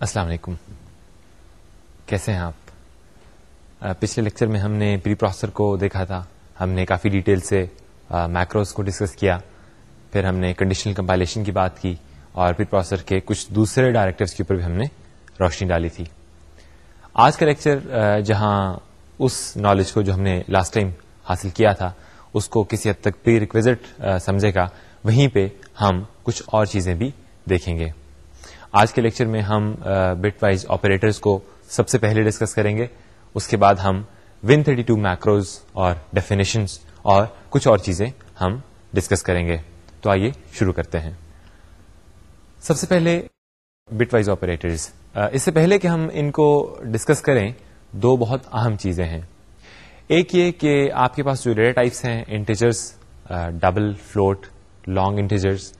السلام علیکم۔ کیسے ہیں آپ؟ پچھلے لیکچر میں ہم نے پری پروسیسر کو دیکھا تھا۔ ہم نے کافی ڈیٹیل سے میکروز کو ڈسکس کیا۔ پھر ہم نے کنڈیشنل کمپائلیشن کی بات کی اور پری پروسیسر کے کچھ دوسرے ڈائریکٹرس کے اوپر بھی ہم نے روشنی ڈالی تھی۔ آج کا لیکچر جہاں اس نالج کو جو ہم نے لاسٹ ٹائم حاصل کیا تھا، اس کو کسی حد تک پری ریکویزٹ سمجھے گا، وہیں پہ ہم کچھ اور چیزیں بھی دیکھیں گے۔ آج کے لیکچر میں ہم بٹ وائز آپریٹرز کو سب سے پہلے ڈسکس کریں گے۔ اس کے بعد ہم ون تھرٹی ٹو میکروز اور ڈیفینیشنس اور کچھ اور چیزیں ہم ڈسکس کریں گے۔ تو آئیے شروع کرتے ہیں۔ سب سے پہلے بٹ وائز آپریٹرز اس سے پہلے کہ ہم ان کو ڈسکس کریں، دو بہت اہم چیزیں ہیں۔ ایک یہ کہ آپ کے پاس جو ڈیٹا ٹائپس ہیں integers double float long integers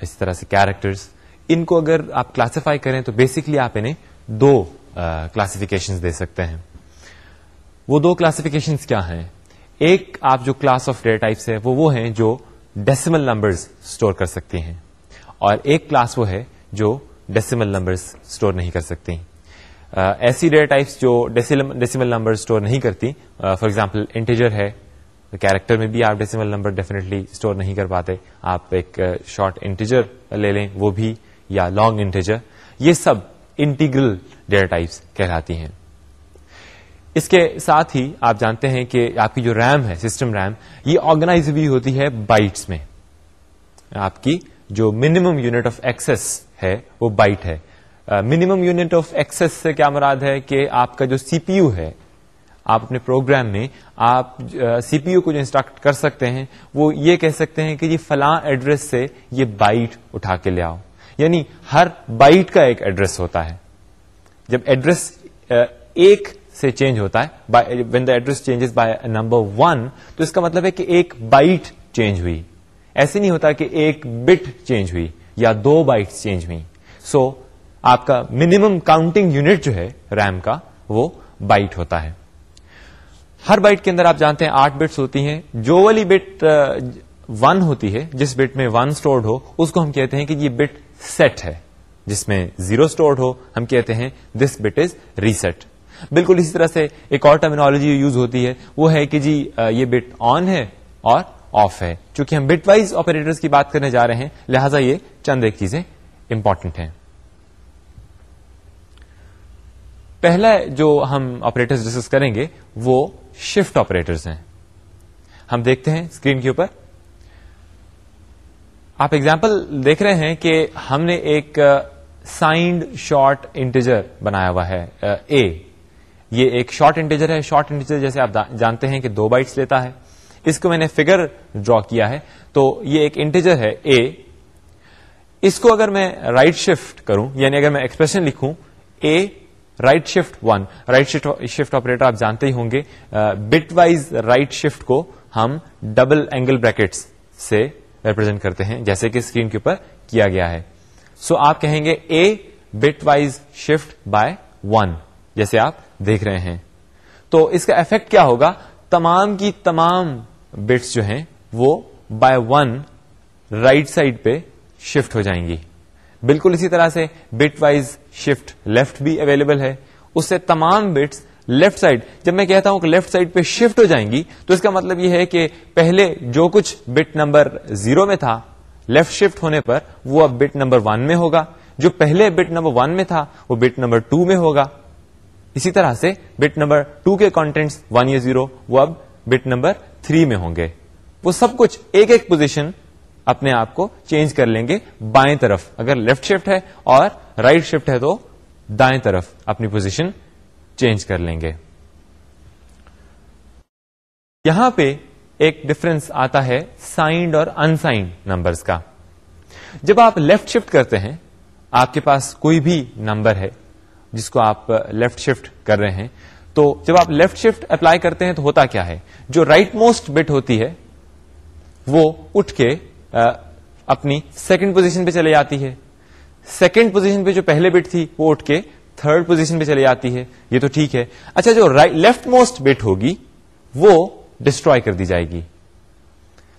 اس طرح سے کیریکٹرس ان کو اگر آپ کلاسیفائی کریں تو بیسکلی آپ انہیں دو کلاسیفیکیشن دے سکتے ہیں۔ وہ دو کلاسیفیکیشن کیا ہیں؟ ایک آپ جو کلاس آف ڈیٹا ٹائپس ہے، وہ وہ ہیں جو ڈیسیمل نمبرز اسٹور کر سکتی ہیں۔ اور ایک کلاس وہ ہے جو ڈیسیمل نمبرز اسٹور نہیں کر سکتی۔ ایسی ڈیٹا ٹائپس جو ڈیسیمل نمبر اسٹور نہیں کرتی۔ فار ایگزامپل انٹیجر ہے۔ کیریکٹر میں بھی آپ ڈیسیمل نمبر ڈیفینیٹلی اسٹور نہیں کر پاتے۔ آپ ایک شارٹ انٹیجر لے لیں، وہ بھی یا لانگ انٹیجر یہ سب انٹیگرل ڈیٹا ٹائپس کہلاتی ہیں۔ اس کے ساتھ ہی آپ جانتے ہیں کہ آپ کی جو ریم ہے سسٹم ریم یہ آرگنائز بھی ہوتی ہے بائٹس میں۔ آپ کی جو منیمم یونٹ آف ایکسس ہے، وہ بائٹ ہے۔ منیمم یونٹ آف ایکسس سے کیا مراد ہے کہ آپ کا جو سی پی یو ہے، آپ اپنے پروگرام میں آپ سی پی یو کو جو انسٹرکٹ کر سکتے ہیں، وہ یہ کہہ سکتے ہیں کہ یہ فلاں ایڈریس سے یہ بائٹ اٹھا کے لے آؤ۔ یعنی ہر بائٹ کا ایک ایڈریس ہوتا ہے۔ جب ایڈریس ایک سے چینج ہوتا ہے when the address change by number one تو اس کا مطلب ہے کہ ایک بائٹ چینج ہوئی۔ ایسے نہیں ہوتا کہ ایک بٹ چینج ہوئی یا دو بائٹ چینج ہوئی۔ سو so, آپ کا منیمم کاؤنٹنگ یونٹ جو ہے ریم کا وہ بائٹ ہوتا ہے۔ ہر بائٹ کے اندر آپ جانتے ہیں آٹھ بٹس ہوتی ہیں۔ جو والی بٹ ون ہوتی ہے جس بٹ میں ون اسٹورڈ ہو اس کو ہم کہتے ہیں کہ یہ بٹ سیٹ ہے، جس میں زیرو اسٹورڈ ہو، ہم کہتے ہیں دس بٹ از ریسٹ بالکل اسی طرح سے ایک اور ٹرمینالوجی یوز ہوتی ہے، وہ ہے کہ جی یہ بٹ آن ہے اور آف ہے۔ چونکہ ہم بٹ وائز آپریٹر کی بات کرنے جا رہے ہیں، لہٰذا یہ چند ایک چیزیں امپورٹنٹ ہیں۔ پہلا جو ہم آپریٹر ڈسکس کریں گے، وہ شفٹ آپریٹرز ہیں۔ ہم دیکھتے ہیں اسکرین کے اوپر۔ آپ ایگزامپل دیکھ رہے ہیں کہ ہم نے ایک سائنڈ شارٹ انٹیجر بنایا ہوا ہے اے یہ ایک شارٹ انٹیجر ہے شارٹ انٹیجر جیسے آپ جانتے ہیں کہ دو بائٹس لیتا ہے۔ اس کو میں نے فگر ڈرا کیا ہے۔ تو یہ ایک انٹیجر ہے اے اس کو اگر میں رائٹ شفٹ کروں یعنی اگر میں ایکسپریشن لکھوں A right shift one right shift operator آپ جانتے ہی ہوں گے بٹ وائز رائٹ شفٹ کو ہم ڈبل اینگل بریکٹس سے ریپرزینٹ کرتے ہیں جیسے کہ اسکرین کے اوپر کیا گیا ہے۔ سو so, آپ کہیں گے A bitwise shift by one جیسے آپ دیکھ رہے ہیں۔ تو اس کا افیکٹ کیا ہوگا؟ تمام کی تمام بٹس جو ہیں وہ بائی ون رائٹ سائڈ پہ شفٹ ہو جائیں گی۔ بالکل اسی طرح سے بٹ وائز شفٹ لیفٹ بھی اویلیبل ہے۔ اس سے تمام بٹس لیفٹ سائڈ، جب میں کہتا ہوں کہ لیفٹ سائڈ پہ شفٹ ہو جائیں گی، تو اس کا مطلب یہ ہے کہ پہلے جو کچھ بٹ نمبر زیرو میں تھا، لیفٹ شفٹ ہونے پر وہ اب بٹ نمبر ون میں ہوگا۔ جو پہلے بٹ نمبر ون میں تھا، وہ بٹ نمبر ٹو میں ہوگا۔ اسی طرح سے بٹ نمبر ٹو کے کانٹینٹس ون یا زیرو، وہ اب بٹ نمبر تھری میں ہوں گے۔ وہ سب کچھ ایک ایک پوزیشن اپنے آپ کو چینج کر لیں گے بائیں طرف۔ اگر لیفٹ شفٹ ہے اور رائٹ شفٹ ہے تو دائیں طرف اپنی پوزیشن چینج کر لیں گے۔ یہاں پہ ایک ڈفرنس آتا ہے سائنڈ اور انسائنڈ نمبرز کا۔ جب آپ لیفٹ شفٹ کرتے ہیں، آپ کے پاس کوئی بھی نمبر ہے جس کو آپ لیفٹ شفٹ کر رہے ہیں، تو جب آپ لیفٹ شفٹ اپلائی کرتے ہیں تو ہوتا کیا ہے؟ جو رائٹ موسٹ بٹ ہوتی ہے، وہ اٹھ کے اپنی سیکنڈ پوزیشن پہ چلے جاتی ہے۔ سیکنڈ پوزیشن پہ جو پہلے بٹ تھی، وہ اٹھ کے تھرڈ پوزیشن پہ چلی جاتی ہے، یہ تو ٹھیک ہے۔ اچھا جو لیفٹ موسٹ بٹ ہوگی، وہ ڈسٹروائے کر دی جائے گی۔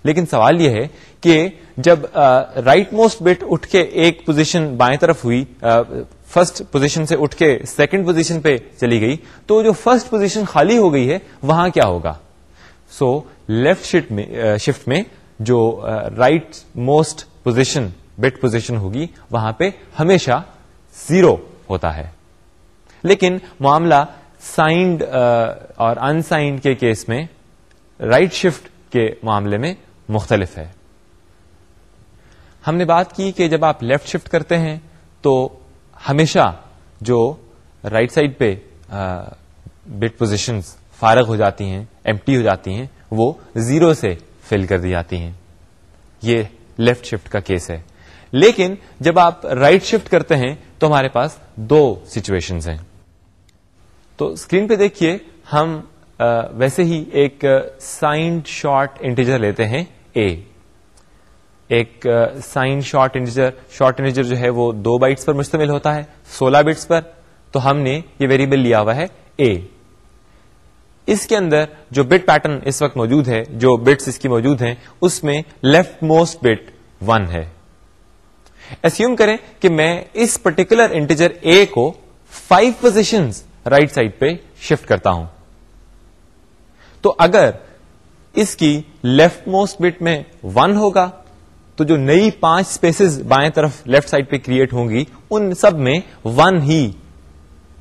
لیکن سوال یہ ہے کہ جب رائٹ موسٹ بٹ اٹھ کے ایک پوزیشن بائیں طرف ہوئی فرسٹ پوزیشن سے اٹھ کے سیکنڈ پوزیشن پہ چلی گئی، تو جو فرسٹ پوزیشن خالی ہو گئی ہے، وہاں کیا ہوگا؟ سو لیفٹ شفٹ میں شفٹ میں جو rightmost position bit position ہوگی، وہاں پہ ہمیشہ زیرو ہوتا ہے۔ لیکن معاملہ سائنڈ اور انسائنڈ کے کیس میں رائٹ شفٹ کے معاملے میں مختلف ہے۔ ہم نے بات کی کہ جب آپ لیفٹ شفٹ کرتے ہیں تو ہمیشہ جو رائٹ سائڈ پہ بٹ پوزیشن فارغ ہو جاتی ہیں ایمٹی ہو جاتی ہیں، وہ زیرو سے فل کر دی جاتی ہیں۔ یہ لیفٹ شفٹ کا کیس ہے۔ لیکن جب آپ رائٹ شفٹ کرتے ہیں تو ہمارے پاس دو سچویشنز ہیں۔ تو اسکرین پہ دیکھیے، ہم ویسے ہی ایک سائنڈ شارٹ انٹیجر لیتے ہیں اے ایک sign short integer short integer جو ہے وہ دو بائٹس پر مشتمل ہوتا ہے، سولہ بٹس پر، تو ہم نے یہ ویریبل لیا ہوا ہے اے اس کے اندر جو بٹ پیٹرن اس وقت موجود ہے، جو بٹس اس کی موجود ہیں، اس میں لیفٹ موسٹ بٹ ون ہے۔ ایسیوم کریں کہ میں اس پرٹیکولر انٹیجر اے کو فائیو پوزیشن رائٹ سائڈ پہ شفٹ کرتا ہوں۔ تو اگر اس کی لیفٹ موسٹ بٹ میں ون ہوگا، تو جو نئی پانچ اسپیسیز بائیں طرف لیفٹ سائڈ پہ کریٹ ہوں گی، ان سب میں ون ہی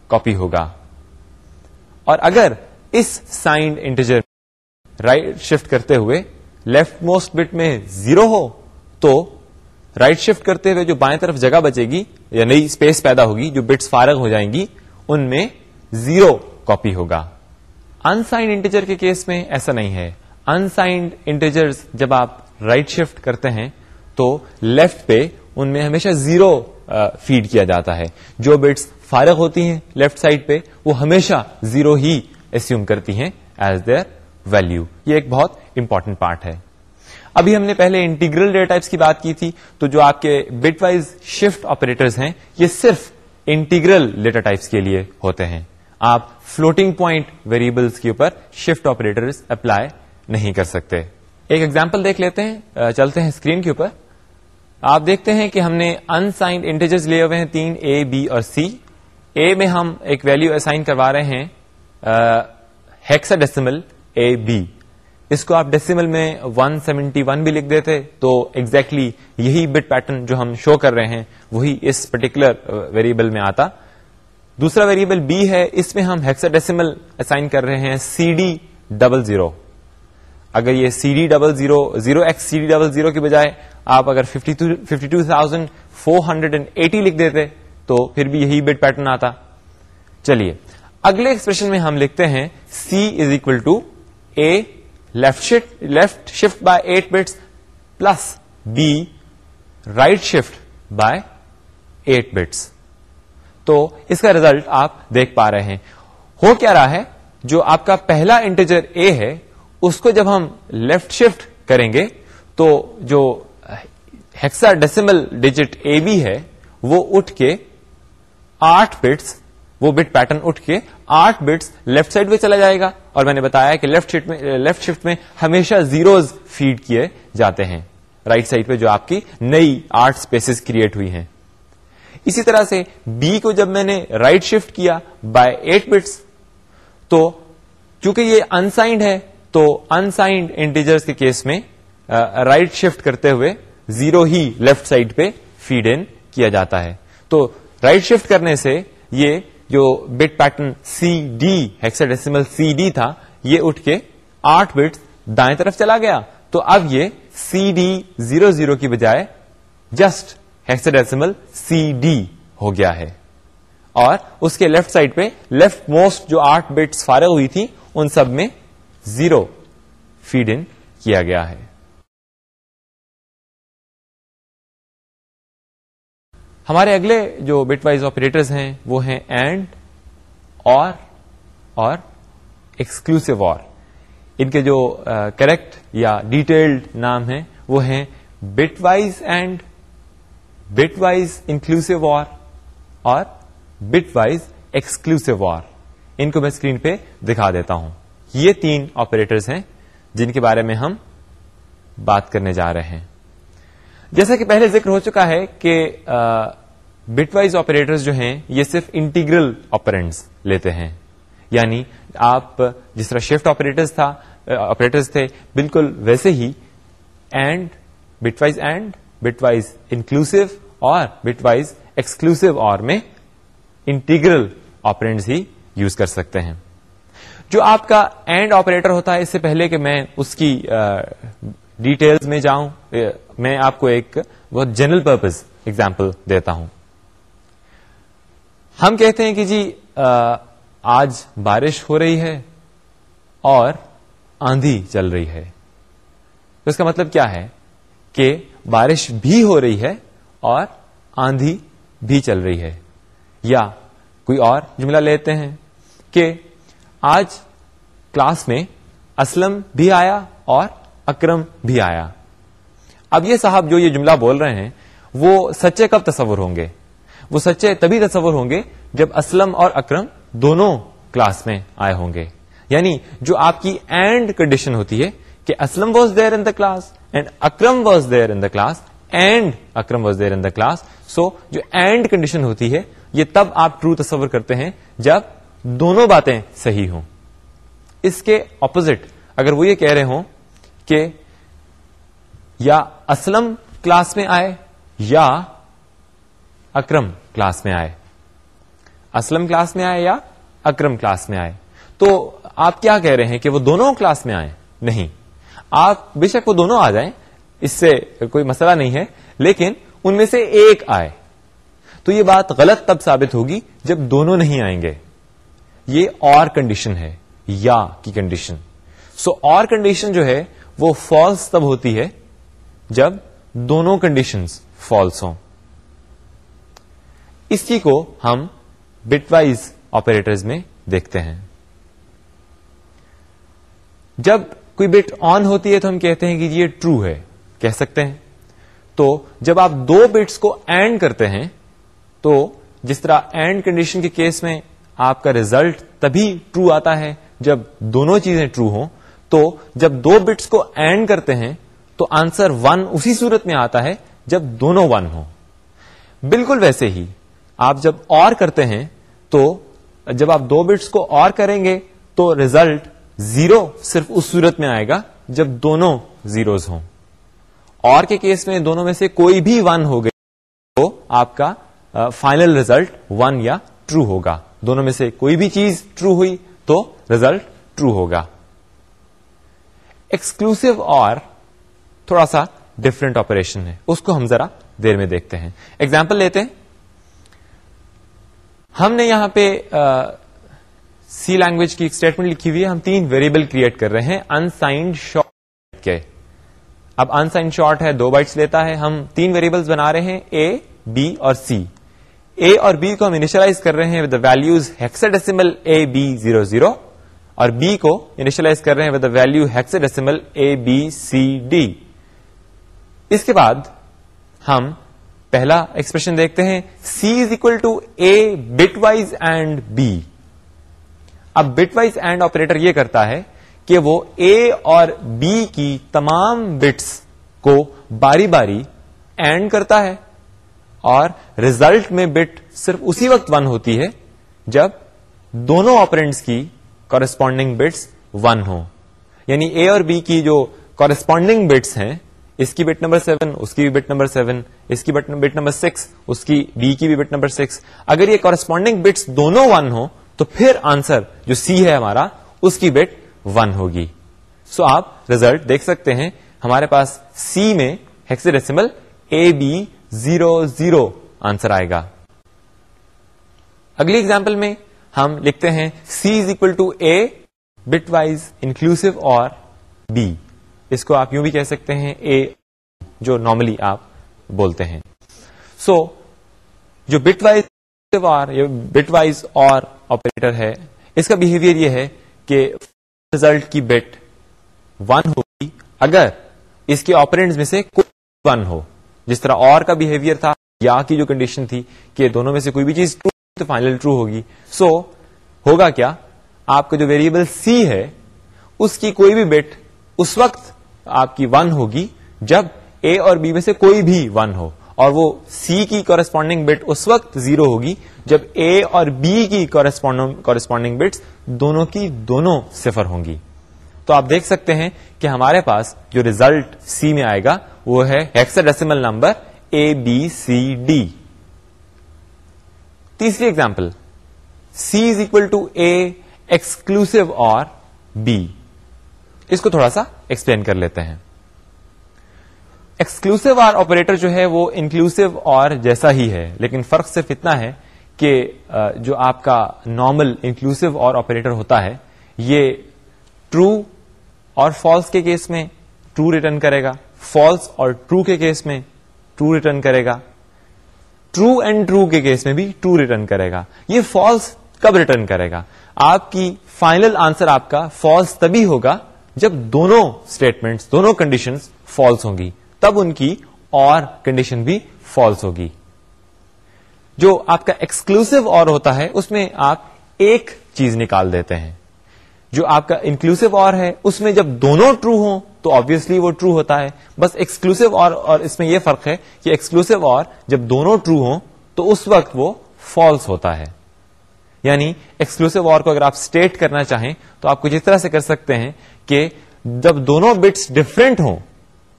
کاپی ہوگا۔ اور اگر اس سائنڈ انٹیجر رائٹ شفٹ کرتے ہوئے لیفٹ موسٹ بٹ میں زیرو ہو، تو رائٹ شفٹ کرتے ہوئے جو بائیں طرف جگہ بچے گی، یا نئی اسپیس پیدا ہوگی، جو بٹس فارغ ہو جائیں گی، ان میں زیرو کاپی ہوگا۔ انسائنڈ انٹیجر کے کیس میں ایسا نہیں ہے۔ انسائنڈ انٹیجر جب آپ رائٹ شفٹ کرتے ہیں تو لیفٹ پہ ان میں ہمیشہ زیرو فیڈ کیا جاتا ہے۔ جو بٹس فارغ ہوتی ہیں لیفٹ سائڈ پہ، وہ ہمیشہ زیرو ہی ایسیوم کرتی ہیں ایز دیئر ویلو یہ ایک بہت امپورٹنٹ پارٹ ہے۔ ابھی ہم نے پہلے انٹیگرل ڈیٹا ٹائپس کی بات کی تھی، تو جو آپ کے بٹ وائز شفٹ آپریٹرز ہیں، یہ صرف انٹیگرل ڈیٹا ٹائپس کے لیے ہوتے ہیں۔ آپ فلوٹنگ پوائنٹ ویریبلس کے اوپر شفٹ آپریٹر اپلائی نہیں کر سکتے۔ ایک ایگزامپل دیکھ لیتے ہیں چلتے ہیں اسکرین کے اوپر۔ آپ دیکھتے ہیں کہ ہم نے انسائنڈ انٹیجرز لیے ہوئے ہیں تین اے بی اور سی اے میں ہم ایک ویلو اسائن کروا رہے ہیں ہیکسا ڈیسیمل اے بی اس کو آپ ڈیسیمل میں 171 بھی لکھ دیتے، تو ایگزیکٹلی exactly یہی بٹ پیٹرن جو ہم شو کر رہے ہیں، وہی اس پرٹیکولر ویریبل میں آتا۔ دوسرا ویریبل بی ہے، اس میں ہم ہیکسا ڈیسیمل اسائن کر رہے ہیں سی ڈی ڈبل زیرو اگر یہ C D double zero zero x C D double zero کی بجائے آپ اگر fifty two thousand four hundred and eighty لکھ دیتے، تو پھر بھی یہی بٹ پیٹرن آتا۔ چلیے، اگلے ایکسپریشن میں ہم لکھتے ہیں c is equal to a left shift left shift by eight bits plus b right shift by eight bits تو اس کا ریزلٹ آپ دیکھ پا رہے ہیں۔ ہو کیا رہا ہے؟ جو آپ کا پہلا انٹیجر اے ہے، اس کو جب ہم لیفٹ شفٹ کریں گے، تو جو hexadecimal digit A B ہے، وہ اٹھ کے آٹھ بٹس وہ بٹ پیٹرن اٹھ کے آٹھ بٹس لیفٹ سائڈ پہ چلا جائے گا۔ اور میں نے بتایا کہ لیفٹ شفٹ میں لیفٹ شفٹ میں ہمیشہ زیروز فیڈ کیے جاتے ہیں۔ رائٹ سائڈ پہ جو آپ کی نئی آٹھ اسپیسیز کریٹ ہوئی ہیں۔ اسی طرح سے بی کو جب میں نے رائٹ شفٹ کیا بائی ایٹ بٹس تو چونکہ یہ انسائنڈ ہے، تو انسائنڈ انٹیجرز کے کیس میں رائٹ شفٹ کرتے ہوئے زیرو ہی لیفٹ سائڈ پہ فیڈ ان کیا جاتا ہے۔ تو رائٹ شفٹ کرنے سے یہ جو bit pattern C D hexadecimal C D تھا، یہ اٹھ کے آٹھ بٹس دائیں طرف چلا گیا۔ تو اب یہ سی ڈی زیرو زیرو کی بجائے جسٹ ہیکساڈیسیمل سی ڈی ہو گیا ہے۔ اور اس کے لیفٹ سائڈ پہ لیفٹ موسٹ جو آٹھ بٹس فارغ ہوئی تھی، ان سب میں زیرو فیڈ ان کیا گیا ہے۔ ہمارے اگلے جو بٹ وائز آپریٹرز ہیں، وہ ہیں اینڈ اور اور ایکسکلوسو اور ان کے جو uh, کریکٹ یا ڈیٹیلڈ نام ہیں، وہ ہیں bitwise and bitwise inclusive or اور بٹ وائز ایکسکلوسو وار ان کو میں اسکرین پہ دکھا دیتا ہوں۔ یہ تین آپریٹرز ہیں جن کے بارے میں ہم بات کرنے جا رہے ہیں۔ جیسا کہ پہلے ذکر ہو چکا ہے کہ بٹ وائز آپریٹر جو ہیں، یہ صرف انٹیگرل آپرینٹس لیتے ہیں۔ یعنی آپ جس طرح شفٹ آپریٹرز تھا آپریٹرز تھے، بالکل ویسے ہی and bitwise and bitwise inclusive or bitwise exclusive or میں انٹیگرل آپرینٹس ہی یوز کر سکتے ہیں۔ جو آپ کا اینڈ آپریٹر ہوتا ہے اس سے پہلے کہ میں اس کی ڈیٹیلز میں جاؤں میں آپ کو ایک بہت جنرل پرپز اگزامپل دیتا ہوں۔ ہم کہتے ہیں کہ جی آج بارش ہو رہی ہے اور آندھی چل رہی ہے۔ تو اس کا مطلب کیا ہے؟ کہ بارش بھی ہو رہی ہے اور آندھی بھی چل رہی ہے۔ یا کوئی اور جملہ لیتے ہیں کہ آج کلاس میں اسلم بھی آیا اور اکرم بھی آیا۔ اب یہ صاحب جو یہ جملہ بول رہے ہیں، وہ سچے کب تصور ہوں گے؟ وہ سچے تبھی تصور ہوں گے جب اسلم اور اکرم دونوں کلاس میں آئے ہوں گے۔ یعنی جو آپ کی اینڈ کنڈیشن ہوتی ہے کہ Aslam was there in the class and Akram was there in the class and Akram was there in the class so جو اینڈ کنڈیشن ہوتی ہے، یہ تب آپ ٹرو تصور کرتے ہیں جب دونوں باتیں صحیح ہوں. اس کے اپوزٹ اگر وہ یہ کہہ رہے ہوں کہ یا اسلم کلاس میں آئے یا اکرم کلاس میں آئے. اسلم کلاس میں آئے یا اکرم کلاس میں آئے. تو آپ کیا کہہ رہے ہیں کہ وہ دونوں کلاس میں آئے؟ نہیں. آپ بے شک وہ دونوں آ جائیں، اس سے کوئی مسئلہ نہیں ہے، لیکن ان میں سے ایک آئے۔ تو یہ بات غلط تب ثابت ہوگی جب دونوں نہیں آئیں گے۔ یہ اور کنڈیشن ہے، یا کی کنڈیشن سو اور کنڈیشن جو ہے، وہ فالس تب ہوتی ہے جب دونوں کنڈیشن فالس ہوں۔ اسی کو ہم بٹ وائز آپریٹرز میں دیکھتے ہیں۔ جب کوئی بٹ آن ہوتی ہے تو ہم کہتے ہیں کہ جی یہ ٹرو ہے، کہہ سکتے ہیں۔ تو جب آپ دو بٹس کو اینڈ کرتے ہیں، تو جس طرح اینڈ کنڈیشن کے کیس میں آپ کا ریزلٹ تبھی ٹرو آتا ہے جب دونوں چیزیں ٹرو ہوں۔ تو جب دو بٹس کو اینڈ کرتے ہیں، تو آنسر ون اسی صورت میں آتا ہے جب دونوں ون ہوں۔ بالکل ویسے ہی آپ جب اور کرتے ہیں، تو جب آپ دو بٹس کو اور کریں گے، تو ریزلٹ زیرو صرف اس صورت میں آئے گا جب دونوں زیروز ہوں۔ اور کے کیس میں دونوں میں سے کوئی بھی ون ہو گئی تو آپ کا فائنل ریزلٹ ون یا ٹرو ہوگا۔ دونوں میں سے کوئی بھی چیز ٹرو ہوئی تو ریزلٹ ٹرو ہوگا۔ ایکسکلوسو اور تھوڑا سا ڈفرنٹ آپریشن ہے۔ اس کو ہم ذرا دیر میں دیکھتے ہیں۔ ایگزامپل لیتے ہیں۔ ہم نے یہاں پہ سی لینگویج کی ایک اسٹیٹمنٹ لکھی ہوئی ہے۔ ہم تین ویریبل کریٹ کر رہے ہیں۔ انسائنڈ شارٹ کے۔ اب انسائنڈ شارٹ ہے، دو بائٹس لیتا ہے۔ ہم تین ویریبلس بنا رہے ہیں۔ اے بی اور سی اے اور بی کو ہم انیشلائز کر رہے ہیں with values hexadecimal A B zero zero اور بی کو انیشلائز کر رہے ہیں with value hexadecimal A B C D اس کے بعد ہم پہلا ایکسپریشن دیکھتے ہیں۔ C is equal to a bitwise and b اب بٹ وائز اینڈ آپریٹر یہ کرتا ہے کہ وہ اے اور بی کی تمام بٹس کو باری باری اینڈ کرتا ہے اور ریزلٹ میں بٹ صرف اسی وقت ون ہوتی ہے جب دونوں آپرینٹس کی کورسپونڈنگ بٹس ون ہو یعنی اے اور بی کی جو کورسپونڈنگ بٹس ہیں، اس کی بٹ نمبر سیون اس کی بھی بٹ نمبر سیون اس کی بٹ نمبر سکس اس کی بی کی بھی بٹ نمبر سکس اگر یہ کورسپونڈنگ بٹس دونوں ون ہو تو پھر آنسر جو سی ہے ہمارا اس کی بٹ ون ہوگی۔ سو آپ ریزلٹ دیکھ سکتے ہیں ہمارے پاس سی میں hexadecimal A B zero zero answer آئے گا۔ اگلی اگزامپل میں ہم لکھتے ہیں C is equal to A bitwise inclusive or B اس کو آپ یوں بھی کہہ سکتے ہیں اے جو نارملی آپ بولتے ہیں۔ سو so, جو bitwise or bitwise or operator ہے۔ اس کا بہیویئر یہ ہے کہ ریزلٹ کی بٹ ون ہوگی اگر اس کے آپرینٹ میں سے کوئی ون ہو۔ جس طرح اور کا بہیویئر تھا یا کی جو کنڈیشن تھی کہ دونوں میں سے کوئی بھی چیز ٹرو تو فائنل ٹرو ہوگی۔ سو so, ہوگا کیا؟ آپ کا جو ویریبل سی ہے اس کی کوئی بھی بٹ اس وقت آپ کی ون ہوگی جب اے اور بی میں سے کوئی بھی ون ہو۔ اور وہ سی کی کورسپونڈنگ بٹ اس وقت زیرو ہوگی جب اے اور بی کی کورسپونڈنگ بٹس دونوں کی دونوں صفر ہوں گی۔ تو آپ دیکھ سکتے ہیں کہ ہمارے پاس جو ریزلٹ سی میں آئے گا وہ ہے decimal number A B C D تیسری example c is equal to a exclusive or b اس کو تھوڑا سا ایکسپلین کر لیتے ہیں۔ ایکسکلوسو آر آپریٹر جو ہے وہ انکلوسو اور جیسا ہی ہے۔ لیکن فرق صرف اتنا ہے کہ جو آپ کا نارمل انکلوسو اور آپریٹر ہوتا ہے، یہ ٹرو اور فالس کے کیس میں ٹرو ریٹرن کرے گا۔ فالس اور ٹرو کے کیس میں ٹرو ریٹرن کرے گا۔ ٹرو اینڈ ٹرو کے کیس میں بھی ٹرو ریٹرن کرے گا۔ یہ فالس کب ریٹرن کرے گا؟ آپ کی فائنل آنسر آپ کا فالس تبھی ہوگا جب دونوں اسٹیٹمنٹس دونوں کنڈیشن فالس ہوں گی۔ تب ان کی اور کنڈیشن بھی فالس ہوگی۔ جو آپ کا ایکسکلوسو اور ہوتا ہے، اس میں آپ ایک چیز نکال دیتے ہیں۔ جو آپ کا انکلوسو اور ہے، اس میں جب دونوں ٹرو ہوں، تو آبیسلی وہ ٹرو ہوتا ہے۔ بس ایکسکلوسو اور اور اس میں یہ فرق ہے کہ ایکسکلوسو اور جب دونوں ٹرو ہوں، تو اس وقت وہ فالس ہوتا ہے۔ یعنی ایکسکلوسو اور کو اگر آپ اسٹیٹ کرنا چاہیں، تو آپ کچھ اس طرح سے کر سکتے ہیں کہ جب دونوں بٹس ڈفرینٹ ہوں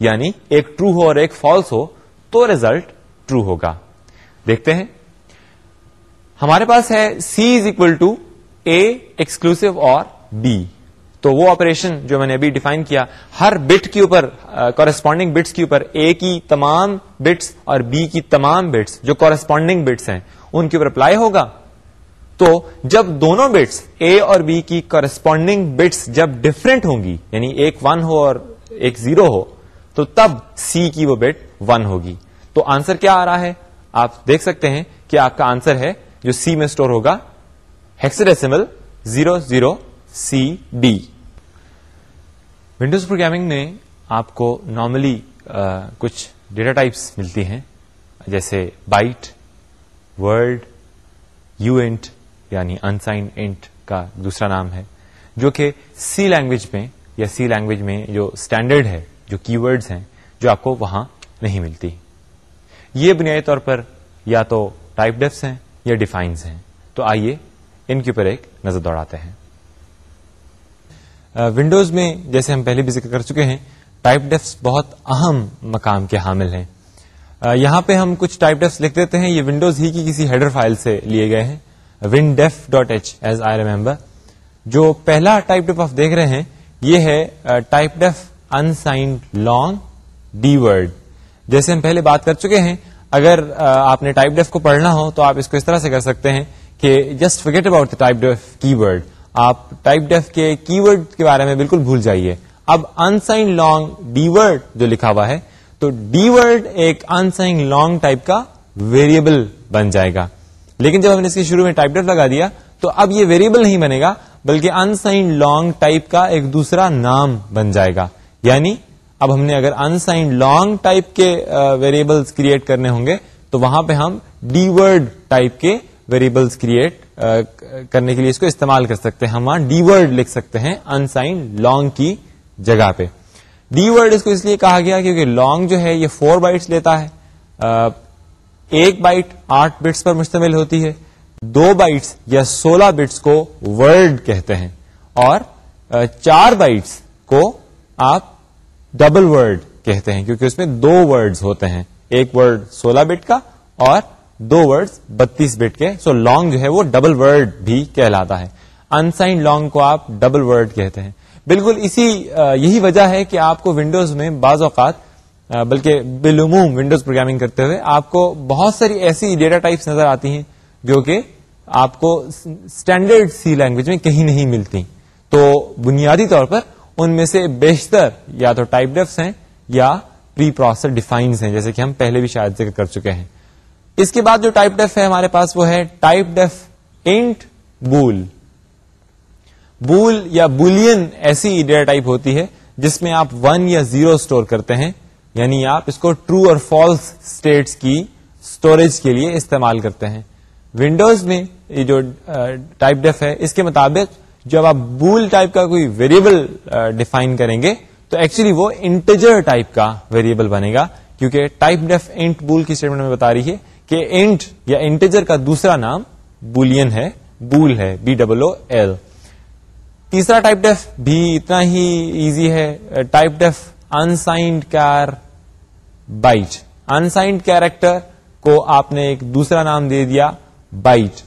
یعنی ایک ٹرو ہو اور ایک فالس ہو، تو ریزلٹ ٹرو ہوگا۔ دیکھتے ہیں۔ ہمارے پاس ہے c is equal to a exclusive or b تو وہ آپریشن جو میں نے ابھی ڈیفائن کیا، ہر بٹ کے اوپر کورسپونڈنگ بٹس کے اوپر اے کی تمام بٹس اور بی کی تمام بٹس جو کورسپونڈنگ بٹس ہیں، ان کے اوپر اپلائی ہوگا۔ تو جب دونوں بٹس اے اور بی کی کورسپونڈنگ بٹس جب ڈفرینٹ ہوں گی یعنی ایک ون ہو اور ایک زیرو ہو تو تب سی کی وہ بٹ ون ہوگی۔ تو آنسر کیا آ رہا ہے؟ آپ دیکھ سکتے ہیں کہ آپ کا آنسر ہے جو سی میں اسٹور ہوگا۔ Hexadecimal zero zero C D Windows programming میں آپ کو نارملی کچھ ڈیٹا ٹائپس ملتی ہیں۔ جیسے بائٹ ورڈ یو اینٹ یعنی انسائن انٹ کا دوسرا نام ہے۔ جو کہ سی لینگویج میں یا سی لینگویج میں جو اسٹینڈرڈ ہے جو کی ورڈز ہیں جو آپ کو وہاں نہیں ملتی۔ یہ بنیادی طور پر یا تو ٹائپ ڈیفس ہیں یا ڈیفائنس ہیں۔ تو آئیے ان کے اوپر ایک نظر دوڑاتے ہیں۔ ونڈوز میں جیسے ہم پہلے بھی ذکر کر چکے ہیں ٹائپ ڈیفس بہت اہم مقام کے حامل ہیں۔ یہاں پہ ہم کچھ ٹائپ ڈیفس لکھ دیتے ہیں، یہ ونڈوز ہی کی کسی ہیڈر فائل سے لیے گئے ہیں۔ Win def dot h as I remember جو پہلا ٹائپ ڈیف آپ دیکھ رہے ہیں، یہ ہے typedef unsigned long D word جیسے ہم پہلے بات کر چکے ہیں، اگر آپ نے ٹائپ ڈیف کو پڑھنا ہو تو آپ اس کو اس طرح سے کر سکتے ہیں کہ just forget about typedef کی ورڈ آپ ٹائپ ڈیف کے کی ورڈ کے بارے میں بالکل بھول جائیے۔ اب انسائن لانگ ڈی ورڈ جو لکھا ہوا ہے، تو ڈی ورڈ ایک انسائن لانگ ٹائپ کا ویریبل بن جائے گا۔ لیکن جب ہم نے اس کے شروع میں ٹائپ ڈیف لگا دیا، تو اب یہ ویریبل نہیں بنے گا، بلکہ انسائن لانگ ٹائپ کا ایک دوسرا نام بن جائے گا۔ یعنی اب ہم نے اگر انسائن لانگ ٹائپ کے ویریبل کریٹ کرنے ہوں گے، تو وہاں پہ ہم ڈی ورڈ ٹائپ کے ویریبلس کریٹ کرنے کے لیے اس کو استعمال کر سکتے ہیں۔ ہم وہاں ڈی ورڈ لکھ سکتے ہیں انسائن لانگ کی جگہ پہ۔ ڈی ورڈ اس کو اس لیے کہا گیا کیونکہ لانگ جو ہے یہ فور بائٹس لیتا ہے۔ ایک بائٹ آٹھ بٹس پر مشتمل ہوتی ہے۔ دو بائٹس یا سولہ بٹس کو ورڈ کہتے ہیں۔ اور چار بائٹس کو آپ ڈبل ورڈ کہتے ہیں، کیونکہ اس میں دو ورڈز ہوتے ہیں، ایک ورڈ سولہ بٹ کا اور دو ورڈ بتیس بٹ کے۔ سو لانگ جو ہے وہ ڈبل ورڈ بھی کہلاتا ہے۔ انسائن لانگ کو آپ ڈبل ورڈ کہتے ہیں۔ بالکل اسی یہی وجہ ہے کہ آپ کو ونڈوز میں بعض اوقات بلکہ بالعموم ونڈوز پروگرامنگ کرتے ہوئے آپ کو بہت ساری ایسی ڈیٹا ٹائپس نظر آتی ہیں جو کہ آپ کو اسٹینڈرڈ سی لینگویج میں کہیں نہیں ملتی۔ تو بنیادی طور پر ان میں سے بیشتر یا تو ٹائپ ڈیفس ہیں یا پری پروسیسر ڈیفائنس ہیں، جیسے کہ ہم پہلے بھی شاید ذکر کر چکے ہیں۔ اس کے بعد جو ٹائپ ڈیف ہے ہمارے پاس وہ ہے ٹائپ ڈیف انٹ بول بول یا بولین ایسی ڈیٹا ٹائپ ہوتی ہے جس میں آپ ون یا زیرو اسٹور کرتے ہیں یعنی آپ اس کو ٹرو اور فالس اسٹیٹس کی اسٹوریج کے لیے استعمال کرتے ہیں۔ ونڈوز میں یہ جو ٹائپ ڈیف ہے، اس کے مطابق جب آپ بول ٹائپ کا کوئی ویریبل ڈیفائن کریں گے، تو ایکچولی وہ انٹیجر ٹائپ کا ویریبل بنے گا، کیونکہ ٹائپ ڈیف انٹ بول کی اسٹیٹمنٹ میں بتا رہی ہے کہ انٹ یا انٹیجر کا دوسرا نام بولین ہے بول ہے بی ڈبل او ایل تیسرا ٹائپ ڈیف بھی اتنا ہی ایزی ہے typedef unsigned char byte unsigned character کو آپ نے ایک دوسرا نام دے دیا بائٹ